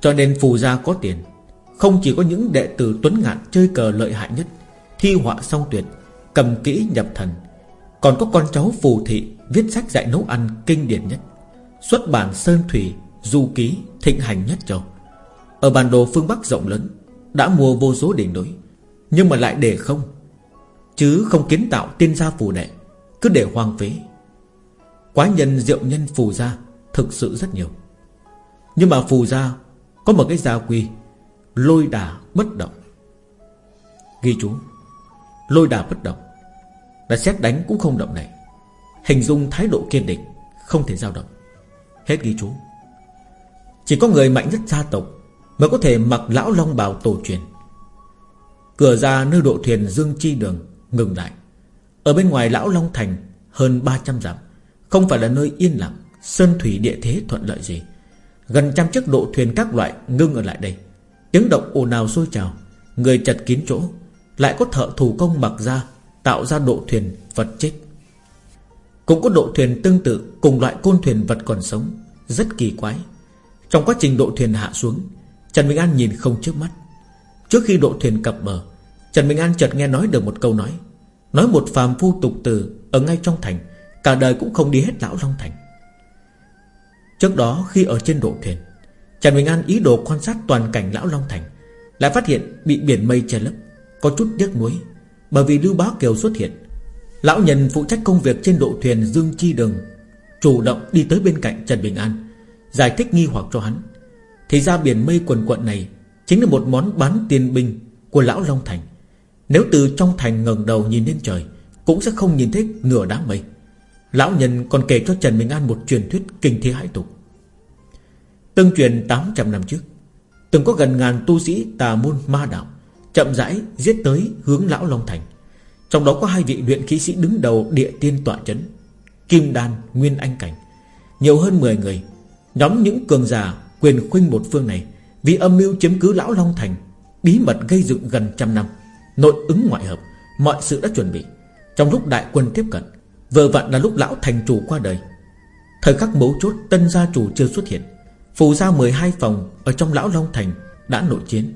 Cho nên phù gia có tiền. Không chỉ có những đệ tử tuấn ngạn Chơi cờ lợi hại nhất, Thi họa song tuyệt, Cầm kỹ nhập thần, Còn có con cháu phù thị Viết sách dạy nấu ăn kinh điển nhất, Xuất bản Sơn Thủy, Du Ký, thịnh hành nhất châu Ở bản đồ phương Bắc rộng lớn, Đã mua vô số đỉnh núi, Nhưng mà lại để không, Chứ không kiến tạo tiên gia phù đệ, Cứ để hoang phế. Quá nhân diệu nhân phù gia Thực sự rất nhiều. Nhưng mà phù gia có một cái gia quy, Lôi đà bất động. Ghi chú, Lôi đà bất động Là xét đánh cũng không động này. Hình dung thái độ kiên định, Không thể dao động. Hết ghi chú. Chỉ có người mạnh nhất gia tộc Mới có thể mặc lão long bào tổ truyền. Cửa ra nơi độ thuyền Dương Chi Đường Ngừng lại. Ở bên ngoài lão Long Thành Hơn 300 dặm, Không phải là nơi yên lặng, Sơn thủy địa thế thuận lợi gì. Gần trăm chiếc độ thuyền các loại ngưng ở lại đây. Tiếng động ồn ào sôi trào, Người chật kín chỗ, Lại có thợ thủ công mặc ra Tạo ra độ thuyền vật chết. Cũng có độ thuyền tương tự Cùng loại côn thuyền vật còn sống, Rất kỳ quái. Trong quá trình độ thuyền hạ xuống, Trần Minh An nhìn không trước mắt. Trước khi độ thuyền cập bờ, Trần Minh An chợt nghe nói được một câu nói. Nói một phàm phu tục từ Ở ngay trong thành, Cả đời cũng không đi hết lão Long Thành. Trước đó khi ở trên độ thuyền, Trần Bình An ý đồ quan sát toàn cảnh Lão Long Thành, Lại phát hiện bị biển mây che lấp, Có chút tiếc nuối. Bởi vì Lưu Bá Kiều xuất hiện, Lão nhân phụ trách công việc trên độ thuyền Dương Chi Đường, Chủ động đi tới bên cạnh Trần Bình An, Giải thích nghi hoặc cho hắn. Thì ra biển mây quần quận này Chính là một món bán tiền binh Của Lão Long Thành. Nếu từ trong thành ngẩng đầu nhìn lên trời, Cũng sẽ không nhìn thấy nửa đám mây. Lão nhân còn kể cho Trần minh An một truyền thuyết kinh thế hải tục. Tương truyền 800 năm trước Từng có gần ngàn tu sĩ tà môn ma đạo Chậm rãi giết tới hướng Lão Long Thành. Trong đó có hai vị luyện khí sĩ đứng đầu địa tiên tọa chấn Kim Đan, Nguyên Anh Cảnh. Nhiều hơn 10 người Nhóm những cường giả quyền khuynh một phương này Vì âm mưu chiếm cứ Lão Long Thành Bí mật gây dựng gần trăm năm Nội ứng ngoại hợp Mọi sự đã chuẩn bị. Trong lúc đại quân tiếp cận Vừa vặn là lúc lão thành chủ qua đời. Thời khắc mấu chốt, tân gia chủ chưa xuất hiện. Phù ra 12 phòng Ở trong lão Long Thành đã nội chiến,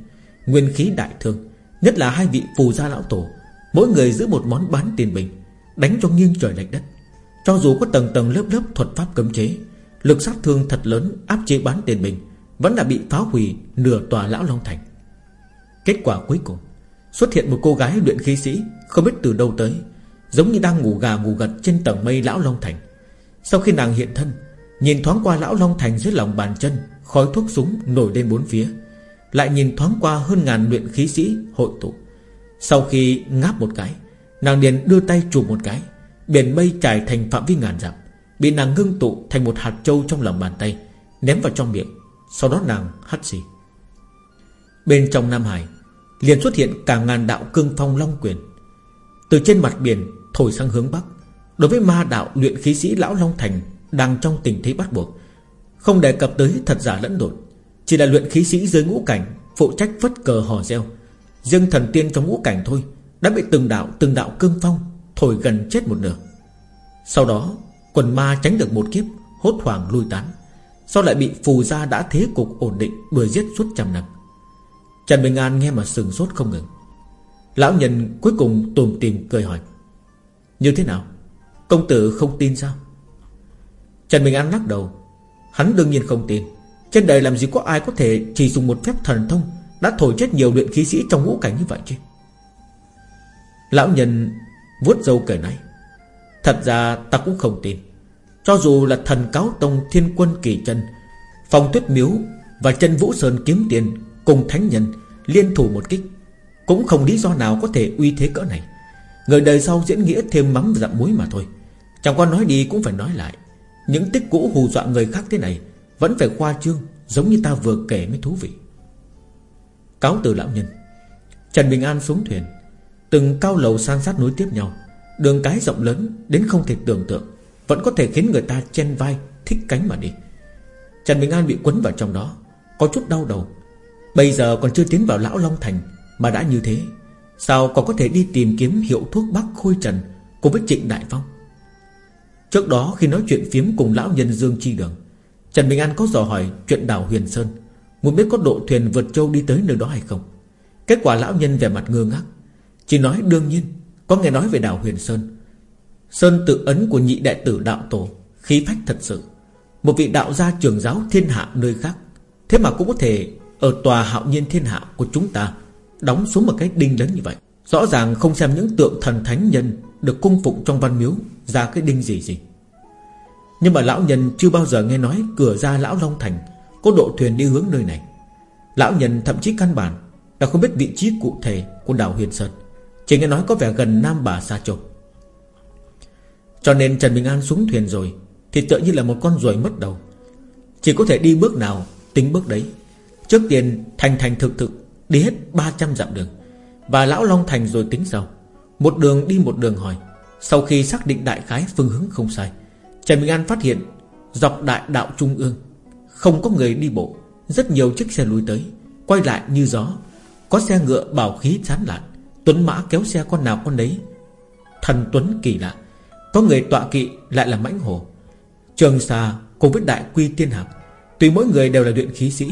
Nguyên khí đại thương, Nhất là hai vị phù gia lão tổ. Mỗi người giữ một món bán tiền bình, Đánh cho nghiêng trời lệch đất. Cho dù có tầng tầng lớp lớp thuật pháp cấm chế, Lực sát thương thật lớn áp chế bán tiền bình, Vẫn là bị phá hủy nửa tòa lão Long Thành. Kết quả cuối cùng, Xuất hiện một cô gái luyện khí sĩ, Không biết từ đâu tới. Giống như đang ngủ gà ngủ gật trên tầng mây lão Long Thành. Sau khi nàng hiện thân, Nhìn thoáng qua lão Long Thành dưới lòng bàn chân, Khói thuốc súng nổi lên bốn phía. Lại nhìn thoáng qua hơn ngàn luyện khí sĩ hội tụ. Sau khi ngáp một cái, Nàng liền đưa tay chụp một cái. Biển mây trải thành phạm vi ngàn dặm, Bị nàng ngưng tụ thành một hạt trâu trong lòng bàn tay, Ném vào trong miệng. Sau đó nàng hắt xì. Bên trong Nam Hải, liền xuất hiện cả ngàn đạo cương phong long quyền. Từ trên mặt biển Thổi sang hướng Bắc. Đối với ma đạo luyện khí sĩ Lão Long Thành Đang trong tình thế bắt buộc, Không đề cập tới thật giả lẫn lộn, Chỉ là luyện khí sĩ dưới ngũ cảnh Phụ trách vất cờ hò reo. Riêng thần tiên trong ngũ cảnh thôi, Đã bị từng đạo từng đạo cương phong Thổi gần chết một nửa. Sau đó, quần ma tránh được một kiếp, Hốt hoảng lui tán Sau lại bị phù gia đã thế cục ổn định Đuổi giết suốt trăm năm. Trần Bình An nghe mà sừng sốt không ngừng. Lão nhân cuối cùng tùm tìm cười hỏi như thế nào? Công tử không tin sao? Trần Bình An lắc đầu. Hắn đương nhiên không tin. Trên đời làm gì có ai có thể chỉ dùng một phép thần thông Đã thổi chết nhiều luyện khí sĩ trong ngũ cảnh như vậy chứ? Lão nhân vuốt dâu cười này Thật ra ta cũng không tin. Cho dù là thần cáo tông thiên quân kỳ chân, Phong tuyết miếu Và chân vũ sơn kiếm tiền Cùng thánh nhân liên thủ một kích, Cũng không lý do nào có thể uy thế cỡ này. Người đời sau diễn nghĩa thêm mắm dặm muối mà thôi. Chẳng qua nói đi cũng phải nói lại. Những tích cũ hù dọa người khác thế này Vẫn phải khoa trương, Giống như ta vừa kể mới thú vị. Cáo từ lão nhân. Trần Bình An xuống thuyền. Từng cao lầu san sát nối tiếp nhau. Đường cái rộng lớn đến không thể tưởng tượng. Vẫn có thể khiến người ta chen vai, Thích cánh mà đi. Trần Bình An bị quấn vào trong đó. Có chút đau đầu. Bây giờ còn chưa tiến vào Lão Long Thành Mà đã như thế. Sao còn có thể đi tìm kiếm hiệu thuốc bắc khôi trần Cùng với Trịnh Đại Phong? Trước đó khi nói chuyện phiếm cùng Lão Nhân Dương Chi Đường, Trần Bình An có dò hỏi chuyện đảo Huyền Sơn, Muốn biết có độ thuyền vượt châu đi tới nơi đó hay không. Kết quả Lão Nhân về mặt ngơ ngác, Chỉ nói đương nhiên, Có nghe nói về đảo Huyền Sơn. Sơn tự ấn của nhị đệ tử đạo tổ, Khí phách thật sự. Một vị đạo gia trường giáo thiên hạ nơi khác, Thế mà cũng có thể Ở tòa hạo nhiên thiên hạ của chúng ta Đóng xuống một cái đinh lớn như vậy. Rõ ràng không xem những tượng thần thánh nhân Được cung phụng trong văn miếu Ra cái đinh gì gì. Nhưng mà lão nhân chưa bao giờ nghe nói Cửa ra lão Long Thành Có độ thuyền đi hướng nơi này. Lão nhân thậm chí căn bản là không biết vị trí cụ thể của đảo Huyền Sơn, Chỉ nghe nói có vẻ gần Nam Bà Sa Châu. Cho nên Trần Bình An xuống thuyền rồi Thì tựa như là một con ruồi mất đầu. Chỉ có thể đi bước nào, Tính bước đấy. Trước tiên thành thành thực thực Đi hết 300 dặm đường. Và Lão Long Thành rồi tính sau. Một đường đi một đường hỏi. Sau khi xác định đại khái phương hướng không sai, Trần Bình An phát hiện Dọc đại đạo trung ương Không có người đi bộ. Rất nhiều chiếc xe lùi tới, Quay lại như gió. Có xe ngựa bảo khí chán lạn. Tuấn mã kéo xe con nào con đấy Thần Tuấn kỳ lạ. Có người tọa kỵ lại là mãnh hổ. Trường xà cùng với đại quy tiên hạc Tuy mỗi người đều là luyện khí sĩ.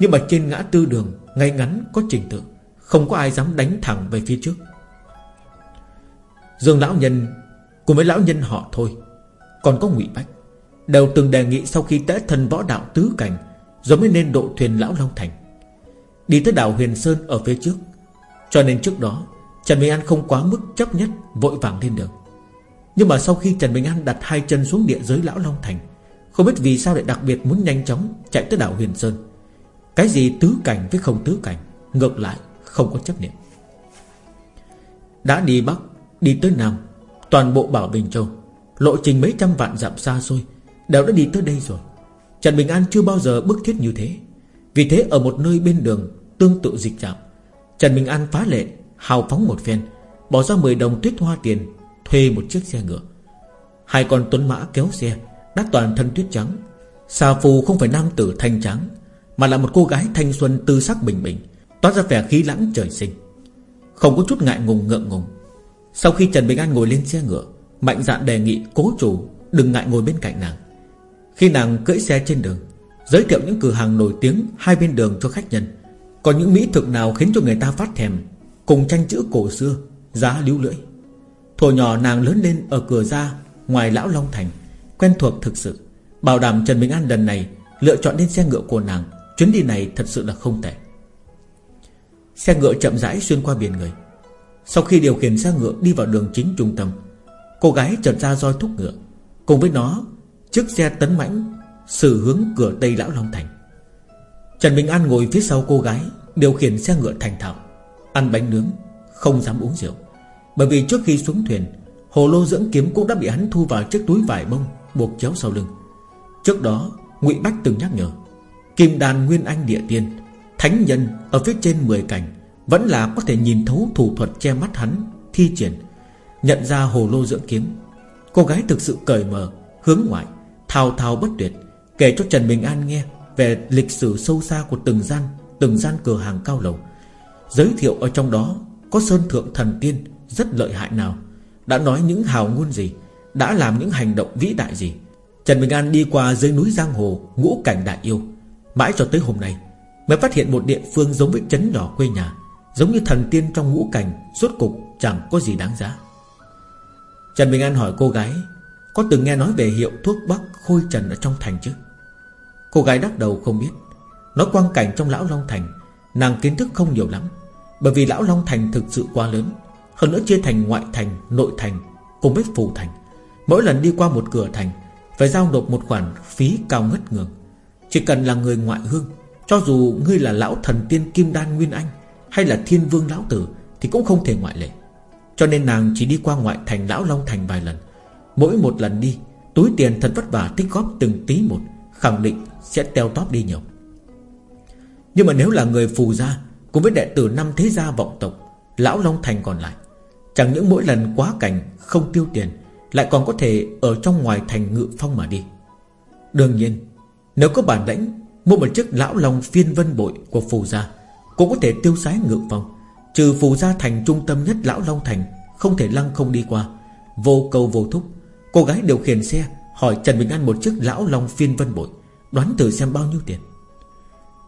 Nhưng mà trên ngã tư đường ngay ngắn có trình tự, Không có ai dám đánh thẳng về phía trước. Dương lão nhân Cùng với lão nhân họ thôi, Còn có ngụy Bách, Đều từng đề nghị sau khi tế thân võ đạo tứ cảnh Rồi mới nên độ thuyền lão Long Thành. Đi tới đảo Huyền Sơn ở phía trước, Cho nên trước đó, Trần Bình An không quá mức chấp nhất, Vội vàng lên đường. Nhưng mà sau khi Trần Bình An đặt hai chân xuống địa giới lão Long Thành, Không biết vì sao lại đặc biệt muốn nhanh chóng Chạy tới đảo Huyền Sơn cái gì tứ cảnh với không tứ cảnh, Ngược lại, không có chấp niệm. Đã đi Bắc, Đi tới Nam, Toàn bộ Bảo Bình Châu, Lộ trình mấy trăm vạn dặm xa xôi, Đều đã đi tới đây rồi. Trần Bình An chưa bao giờ bức thiết như thế. Vì thế ở một nơi bên đường Tương tự dịch trạm, Trần Bình An phá lệ, Hào phóng một phen, Bỏ ra 10 đồng tuyết hoa tiền, Thuê một chiếc xe ngựa. Hai con tuấn mã kéo xe đắt toàn thân tuyết trắng. Xà phù không phải nam tử thanh trắng mà là một cô gái thanh xuân tư sắc bình bình, Toát ra vẻ khí lãng trời sinh. Không có chút ngại ngùng ngượng ngùng. Sau khi Trần Bình An ngồi lên xe ngựa, Mạnh dạn đề nghị cố chủ Đừng ngại ngồi bên cạnh nàng. Khi nàng cưỡi xe trên đường, Giới thiệu những cửa hàng nổi tiếng hai bên đường cho khách nhân. Còn những mỹ thực nào khiến cho người ta phát thèm, Cùng tranh chữ cổ xưa, Giá líu lưỡi. Thổ nhỏ nàng lớn lên ở cửa ra Ngoài Lão Long Thành, Quen thuộc thực sự. Bảo đảm Trần Bình An lần này Lựa chọn lên xe ngựa của nàng. Chuyến đi này thật sự là không tệ. Xe ngựa chậm rãi xuyên qua biển người. Sau khi điều khiển xe ngựa đi vào đường chính trung tâm, Cô gái chợt ra roi thúc ngựa. Cùng với nó, Chiếc xe tấn mãnh Xử hướng cửa Tây Lão Long Thành. Trần Bình An ngồi phía sau cô gái, Điều khiển xe ngựa thành thạo, Ăn bánh nướng, Không dám uống rượu. Bởi vì trước khi xuống thuyền, Hồ lô dưỡng kiếm cũng đã bị hắn thu vào chiếc túi vải bông Buộc chéo sau lưng. Trước đó, ngụy Bách từng nhắc nhở Kim đàn Nguyên Anh Địa Tiên, Thánh nhân ở phía trên 10 cảnh, Vẫn là có thể nhìn thấu thủ thuật che mắt hắn, Thi triển, Nhận ra hồ lô dưỡng kiếm. Cô gái thực sự cởi mở, Hướng ngoại, Thao thao bất tuyệt, Kể cho Trần Bình An nghe Về lịch sử sâu xa của từng gian Từng gian cửa hàng cao lầu. Giới thiệu ở trong đó Có sơn thượng thần tiên, Rất lợi hại nào, Đã nói những hào ngôn gì, Đã làm những hành động vĩ đại gì. Trần Bình An đi qua dưới núi Giang Hồ, Ngũ cảnh đại yêu. Mãi cho tới hôm nay Mới phát hiện một địa phương giống với chấn nhỏ quê nhà Giống như thần tiên trong ngũ cảnh Suốt cục chẳng có gì đáng giá. Trần Bình An hỏi cô gái Có từng nghe nói về hiệu thuốc bắc Khôi Trần ở trong thành chứ? Cô gái đắc đầu không biết. Nói quang cảnh trong Lão Long Thành Nàng kiến thức không nhiều lắm Bởi vì Lão Long Thành thực sự quá lớn Hơn nữa chia thành ngoại thành, nội thành Cùng với phủ thành. Mỗi lần đi qua một cửa thành Phải giao nộp một khoản phí cao ngất ngường. Chỉ cần là người ngoại hương, Cho dù ngươi là lão thần tiên Kim Đan Nguyên Anh Hay là thiên vương lão tử Thì cũng không thể ngoại lệ. Cho nên nàng chỉ đi qua ngoại thành Lão Long Thành vài lần. Mỗi một lần đi, Túi tiền thật vất vả tích góp từng tí một, Khẳng định sẽ teo tóp đi nhiều. Nhưng mà nếu là người phù gia Cùng với đệ tử năm thế gia vọng tộc, Lão Long Thành còn lại, Chẳng những mỗi lần quá cảnh không tiêu tiền, Lại còn có thể ở trong ngoài thành ngự phong mà đi. Đương nhiên nếu có bản lãnh, Mua một chiếc lão long phiên vân bội của phù gia, Cũng có thể tiêu sái ngự phong. Trừ phù gia thành trung tâm nhất lão long thành, Không thể lăng không đi qua. Vô cầu vô thúc, Cô gái điều khiển xe Hỏi Trần Bình An một chiếc lão long phiên vân bội, Đoán thử xem bao nhiêu tiền.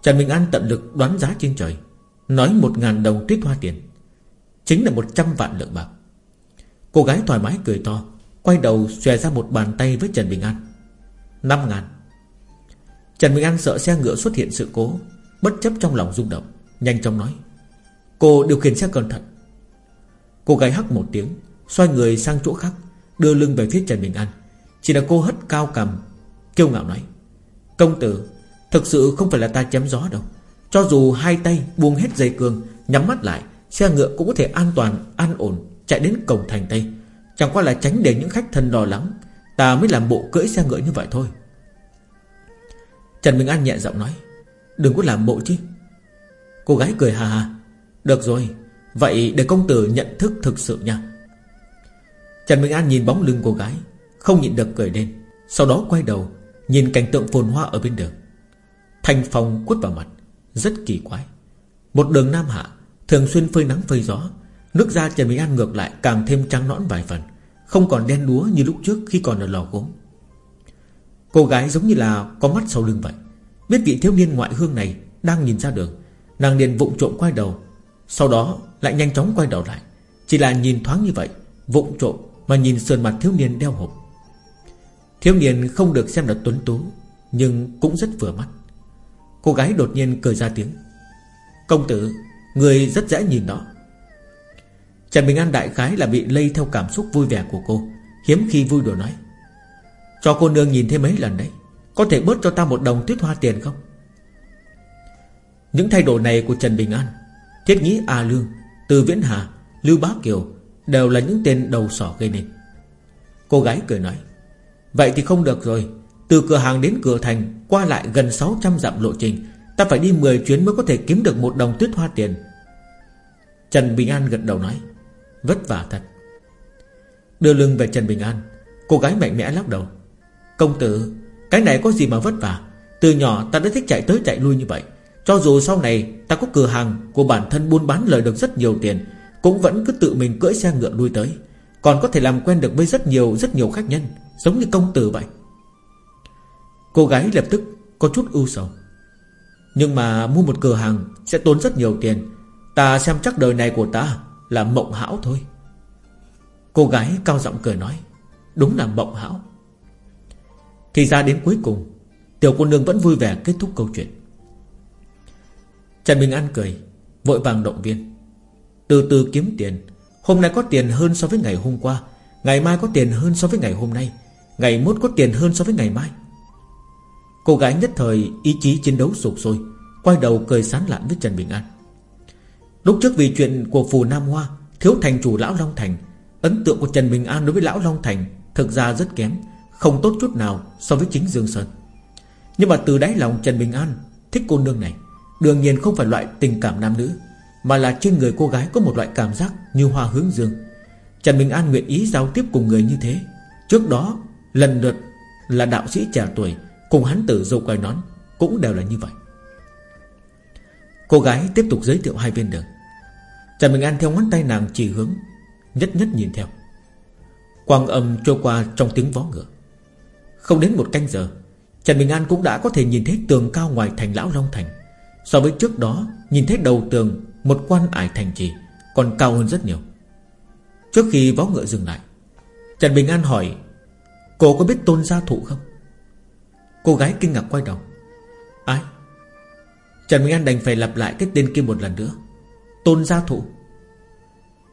Trần Bình An tận lực đoán giá trên trời, Nói một ngàn đồng tuyết hoa tiền, Chính là một trăm vạn lượng bạc. Cô gái thoải mái cười to, Quay đầu xòe ra một bàn tay với Trần Bình An. Năm ngàn Trần Bình An sợ xe ngựa xuất hiện sự cố Bất chấp trong lòng rung động Nhanh chóng nói Cô điều khiển xe cẩn thận. Cô gái hắc một tiếng Xoay người sang chỗ khác Đưa lưng về phía Trần Bình An. Chỉ là cô hất cao cầm Kiêu ngạo nói Công tử Thực sự không phải là ta chém gió đâu. Cho dù hai tay buông hết dây cương Nhắm mắt lại Xe ngựa cũng có thể an toàn, an ổn Chạy đến cổng thành Tây. Chẳng qua là tránh để những khách thân lo lắng Ta mới làm bộ cưỡi xe ngựa như vậy thôi. Trần Minh An nhẹ giọng nói, Đừng có làm bộ chứ. Cô gái cười hà hà Được rồi, Vậy để công tử nhận thức thực sự nha. Trần Minh An nhìn bóng lưng cô gái, Không nhịn được cười lên, Sau đó quay đầu, Nhìn cảnh tượng phồn hoa ở bên đường. Thành phong quất vào mặt, Rất kỳ quái. Một đường Nam Hạ, Thường xuyên phơi nắng phơi gió, Nước da Trần Minh An ngược lại càng thêm trắng nõn vài phần, Không còn đen đúa như lúc trước khi còn ở lò gốm. Cô gái giống như là có mắt sau lưng vậy. Biết vị thiếu niên ngoại hương này Đang nhìn ra đường, Nàng liền vụng trộm quay đầu. Sau đó lại nhanh chóng quay đầu lại. Chỉ là nhìn thoáng như vậy, Vụng trộm mà nhìn sườn mặt thiếu niên đeo hộp. Thiếu niên không được xem là tuấn tú, Nhưng cũng rất vừa mắt. Cô gái đột nhiên cười ra tiếng. Công tử, Người rất dễ nhìn đó. Trần Bình An đại khái là bị lây theo cảm xúc vui vẻ của cô, Hiếm khi vui đùa nói. Cho cô nương nhìn thêm mấy lần đấy, Có thể bớt cho ta một đồng tuyết hoa tiền không? Những thay đổi này của Trần Bình An, Thiết nghĩ A Lương Từ Viễn Hà, Lưu Bá Kiều Đều là những tên đầu sỏ gây nên. Cô gái cười nói, Vậy thì không được rồi. Từ cửa hàng đến cửa thành, Qua lại gần 600 dặm lộ trình, Ta phải đi 10 chuyến mới có thể kiếm được một đồng tuyết hoa tiền. Trần Bình An gật đầu nói, Vất vả thật. Đưa lưng về Trần Bình An, Cô gái mạnh mẽ lắc đầu Công tử, Cái này có gì mà vất vả? Từ nhỏ ta đã thích chạy tới chạy lui như vậy. Cho dù sau này ta có cửa hàng Của bản thân buôn bán lời được rất nhiều tiền, Cũng vẫn cứ tự mình cưỡi xe ngựa lui tới. Còn có thể làm quen được với rất nhiều Rất nhiều khách nhân, Giống như công tử vậy. Cô gái lập tức có chút ưu sầu. Nhưng mà mua một cửa hàng Sẽ tốn rất nhiều tiền. Ta xem chắc đời này của ta Là mộng hão thôi. Cô gái cao giọng cười nói, Đúng là mộng hão. Thì ra đến cuối cùng, Tiểu cô nương vẫn vui vẻ kết thúc câu chuyện. Trần Bình An cười, Vội vàng động viên. Từ từ kiếm tiền, Hôm nay có tiền hơn so với ngày hôm qua, Ngày mai có tiền hơn so với ngày hôm nay, Ngày mốt có tiền hơn so với ngày mai. Cô gái nhất thời ý chí chiến đấu sụp sôi, Quay đầu cười sán lạn với Trần Bình An. Lúc trước vì chuyện của phù Nam Hoa, Thiếu thành chủ Lão Long Thành, Ấn tượng của Trần Bình An đối với Lão Long Thành Thực ra rất kém. Không tốt chút nào so với chính Dương Sơn. Nhưng mà từ đáy lòng Trần Bình An Thích cô nương này, Đương nhiên không phải loại tình cảm nam nữ, Mà là trên người cô gái có một loại cảm giác Như hoa hướng dương. Trần Bình An nguyện ý giao tiếp cùng người như thế. Trước đó, lần lượt là đạo sĩ trẻ tuổi Cùng hắn tử dâu quay nón Cũng đều là như vậy. Cô gái tiếp tục giới thiệu hai bên đường. Trần Bình An theo ngón tay nàng chỉ hướng, Nhất nhất nhìn theo. Quang âm trôi qua trong tiếng vó ngựa. Không đến một canh giờ, Trần Bình An cũng đã có thể nhìn thấy tường cao ngoài thành Lão Long Thành. So với trước đó, Nhìn thấy đầu tường, Một quan ải thành trì, Còn cao hơn rất nhiều. Trước khi vó ngựa dừng lại, Trần Bình An hỏi, Cô có biết tôn gia thụ không? Cô gái kinh ngạc quay đầu, Ai? Trần Bình An đành phải lặp lại cái tên kia một lần nữa, Tôn gia thụ.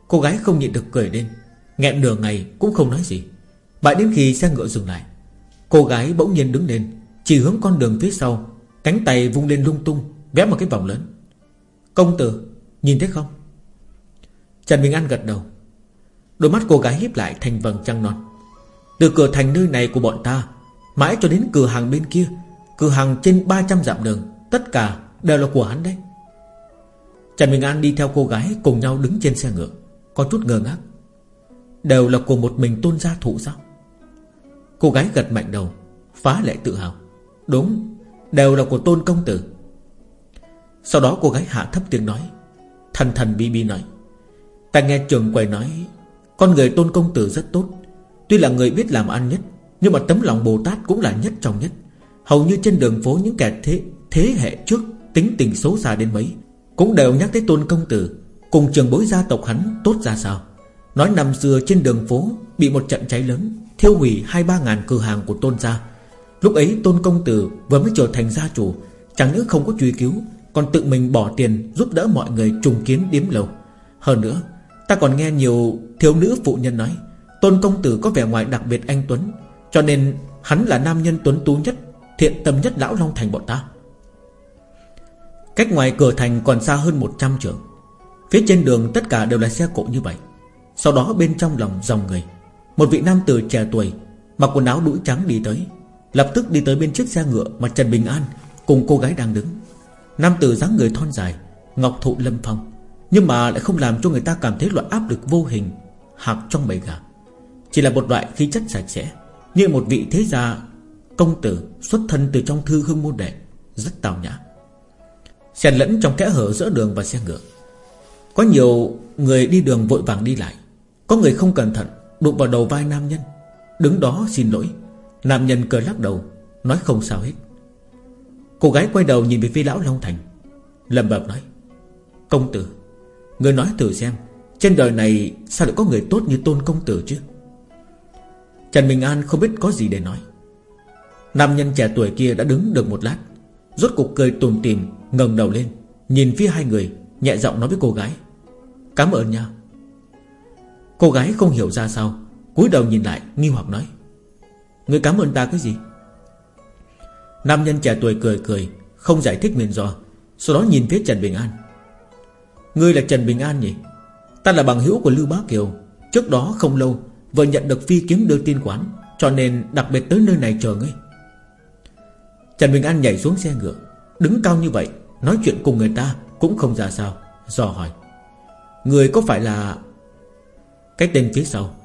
Cô gái không nhịn được cười lên, Nghẹn nửa ngày cũng không nói gì. Mãi đến khi xe ngựa dừng lại Cô gái bỗng nhiên đứng lên, Chỉ hướng con đường phía sau, Cánh tay vung lên lung tung, Vẽ một cái vòng lớn. Công tử, nhìn thấy không? Trần Bình An gật đầu. Đôi mắt cô gái híp lại thành vầng trăng non. Từ cửa thành nơi này của bọn ta, Mãi cho đến cửa hàng bên kia, Cửa hàng trên 300 dặm đường, Tất cả đều là của hắn đấy. Trần Bình An đi theo cô gái Cùng nhau đứng trên xe ngựa, Có chút ngơ ngác. Đều là của một mình tôn gia thụ sao? Cô gái gật mạnh đầu, Phá lệ tự hào. Đúng, Đều là của tôn công tử. Sau đó cô gái hạ thấp tiếng nói, Thần thần bi bi nói, Ta nghe trường quầy nói, Con người tôn công tử rất tốt. Tuy là người biết làm ăn nhất, Nhưng mà tấm lòng Bồ Tát cũng là nhất trong nhất. Hầu như trên đường phố những kẻ thế thế hệ trước, Tính tình xấu xa đến mấy, Cũng đều nhắc tới tôn công tử. Cùng trường bối gia tộc hắn tốt ra sao? Nói năm xưa trên đường phố Bị một trận cháy lớn Thiêu hủy hai ba ngàn cửa hàng của tôn gia. Lúc ấy tôn công tử vừa mới trở thành gia chủ Chẳng những không có truy cứu, Còn tự mình bỏ tiền giúp đỡ mọi người trùng kiến điếm lầu. Hơn nữa, Ta còn nghe nhiều thiếu nữ phụ nhân nói, Tôn công tử có vẻ ngoài đặc biệt anh Tuấn, Cho nên hắn là nam nhân tuấn tú nhất, Thiện tâm nhất lão Long Thành bọn ta. Cách ngoài cửa thành còn xa hơn 100 trượng Phía trên đường tất cả đều là xe cộ như vậy. Sau đó bên trong lòng dòng người. Một vị nam tử trẻ tuổi, Mặc quần áo đũi trắng đi tới. Lập tức đi tới bên chiếc xe ngựa mà Trần Bình An Cùng cô gái đang đứng. Nam tử dáng người thon dài, Ngọc thụ lâm phong, Nhưng mà lại không làm cho người ta cảm thấy loại áp lực vô hình, Hạc trong bầy gà. Chỉ là một loại khí chất sạch sẽ, Như một vị thế gia, công tử Xuất thân từ trong thư hương môn đệ, Rất tào nhã. Xen lẫn trong kẽ hở giữa đường và xe ngựa. Có nhiều người đi đường vội vàng đi lại, Có người không cẩn thận Đụng vào đầu vai nam nhân. Đứng đó xin lỗi. Nam nhân cười lắc đầu, Nói không sao hết. Cô gái quay đầu nhìn về phía lão Long Thành. Lầm bầm nói, Công tử Người nói thử xem, Trên đời này sao lại có người tốt như tôn công tử chứ? Trần Bình An không biết có gì để nói. Nam nhân trẻ tuổi kia đã đứng được một lát, Rốt cục cười tùm tìm, ngẩng đầu lên, Nhìn phía hai người, Nhẹ giọng nói với cô gái, Cảm ơn nha. Cô gái không hiểu ra sao, cúi đầu nhìn lại, nghi hoặc nói, Người cảm ơn ta cái gì? Nam nhân trẻ tuổi cười cười, Không giải thích nguyên do, Sau đó nhìn phía Trần Bình An. Ngươi là Trần Bình An nhỉ? Ta là bằng hữu của Lưu Bá Kiều. Trước đó không lâu Vừa nhận được phi kiếm đưa tin quán, Cho nên đặc biệt tới nơi này chờ ngươi. Trần Bình An nhảy xuống xe ngựa, Đứng cao như vậy, Nói chuyện cùng người ta cũng không ra sao Do hỏi, Người có phải là cái tên phía sau.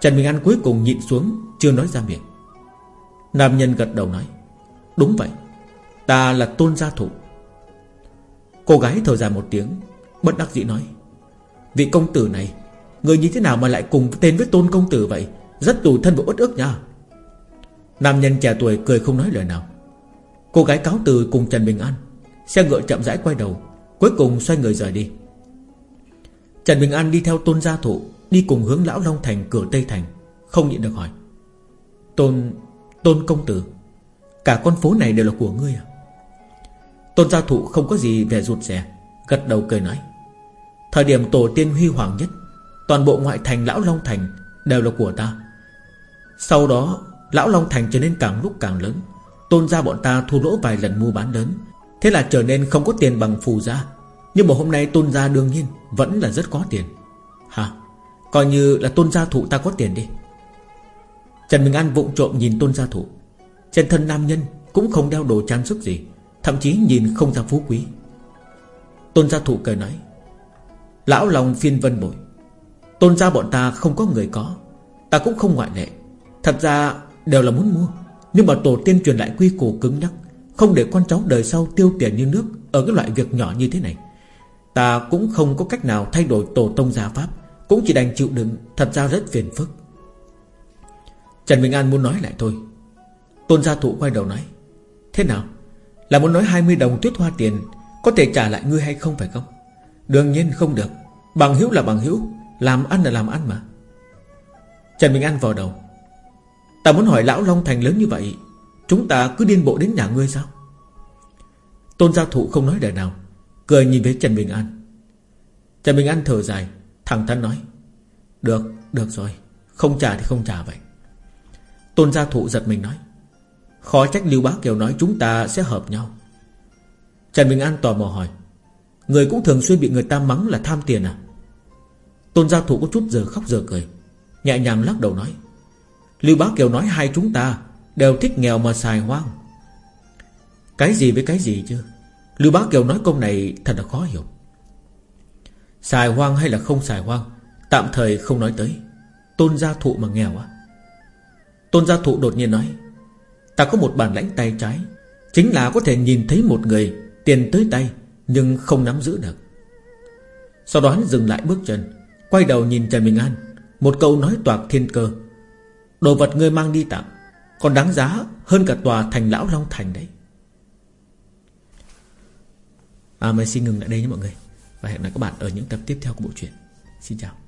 Trần Bình An cuối cùng nhịn xuống, Chưa nói ra miệng. Nam nhân gật đầu nói, Đúng vậy, Ta là tôn gia thủ Cô gái thở dài một tiếng, Bất đắc dĩ nói, Vị công tử này, Người như thế nào mà lại cùng tên với tôn công tử vậy? Rất tù thân và uất ức nha. Nam nhân trẻ tuổi cười không nói lời nào. Cô gái cáo từ cùng Trần Bình An, Xe ngựa chậm rãi quay đầu, Cuối cùng xoay người rời đi. Trần Bình An đi theo tôn gia thụ Đi cùng hướng Lão Long Thành, cửa Tây Thành. Không nhịn được hỏi. Tôn... Tôn công tử, Cả con phố này đều là của ngươi à? Tôn gia thụ không có gì vẻ rụt rè, Gật đầu cười nói. Thời điểm tổ tiên huy hoàng nhất, Toàn bộ ngoại thành Lão Long Thành Đều là của ta. Sau đó, Lão Long Thành trở nên càng lúc càng lớn. Tôn gia bọn ta thua lỗ vài lần mua bán lớn. Thế là trở nên không có tiền bằng phù gia. Nhưng mà hôm nay tôn gia đương nhiên Vẫn là rất có tiền. Hả Coi như là tôn gia thụ ta có tiền đi. Trần Bình An vụng trộm nhìn tôn gia thụ. Trên thân nam nhân Cũng không đeo đồ trang sức gì, Thậm chí nhìn không ra phú quý. Tôn gia thụ cười nói, Lão lòng phiên vân bội. Tôn gia bọn ta không có người có, Ta cũng không ngoại lệ. Thật ra đều là muốn mua, Nhưng mà tổ tiên truyền lại quy củ cứng nhắc, Không để con cháu đời sau tiêu tiền như nước Ở cái loại việc nhỏ như thế này. Ta cũng không có cách nào thay đổi tổ tông gia pháp. Cũng chỉ đành chịu đựng, Thật ra rất phiền phức. Trần Bình An muốn nói lại thôi. Tôn gia thụ quay đầu nói, Thế nào? Là muốn nói 20 đồng tuyết hoa tiền, Có thể trả lại ngươi hay không phải không? Đương nhiên không được. Bằng hữu là bằng hữu, Làm ăn là làm ăn mà. Trần Bình An vào đầu. Ta muốn hỏi lão Long Thành lớn như vậy, Chúng ta cứ điên bộ đến nhà ngươi sao? Tôn gia thụ không nói đời nào, Cười nhìn với Trần Bình An. Trần Bình An thở dài. Thẳng thắn nói Được, được rồi Không trả thì không trả vậy. Tôn gia thụ giật mình nói Khó trách Lưu Bá Kiều nói chúng ta sẽ hợp nhau. Trần Bình An tò mò hỏi Người cũng thường xuyên bị người ta mắng là tham tiền à? Tôn gia thụ có chút giờ khóc giờ cười Nhẹ nhàng lắc đầu nói Lưu Bá Kiều nói hai chúng ta Đều thích nghèo mà xài hoang. Cái gì với cái gì chứ? Lưu Bá Kiều nói câu này thật là khó hiểu. Xài hoang hay là không xài hoang, Tạm thời không nói tới. Tôn gia thụ mà nghèo á. Tôn gia thụ đột nhiên nói, Ta có một bản lãnh tay trái, Chính là có thể nhìn thấy một người Tiền tới tay Nhưng không nắm giữ được. Sau đó hắn dừng lại bước chân, Quay đầu nhìn Trần Bình An, Một câu nói toạc thiên cơ. Đồ vật ngươi mang đi tặng Còn đáng giá hơn cả tòa thành lão Long Thành đấy. À mày xin ngừng lại đây nhé mọi người. Và hẹn gặp lại các bạn ở những tập tiếp theo của bộ truyện. Xin chào.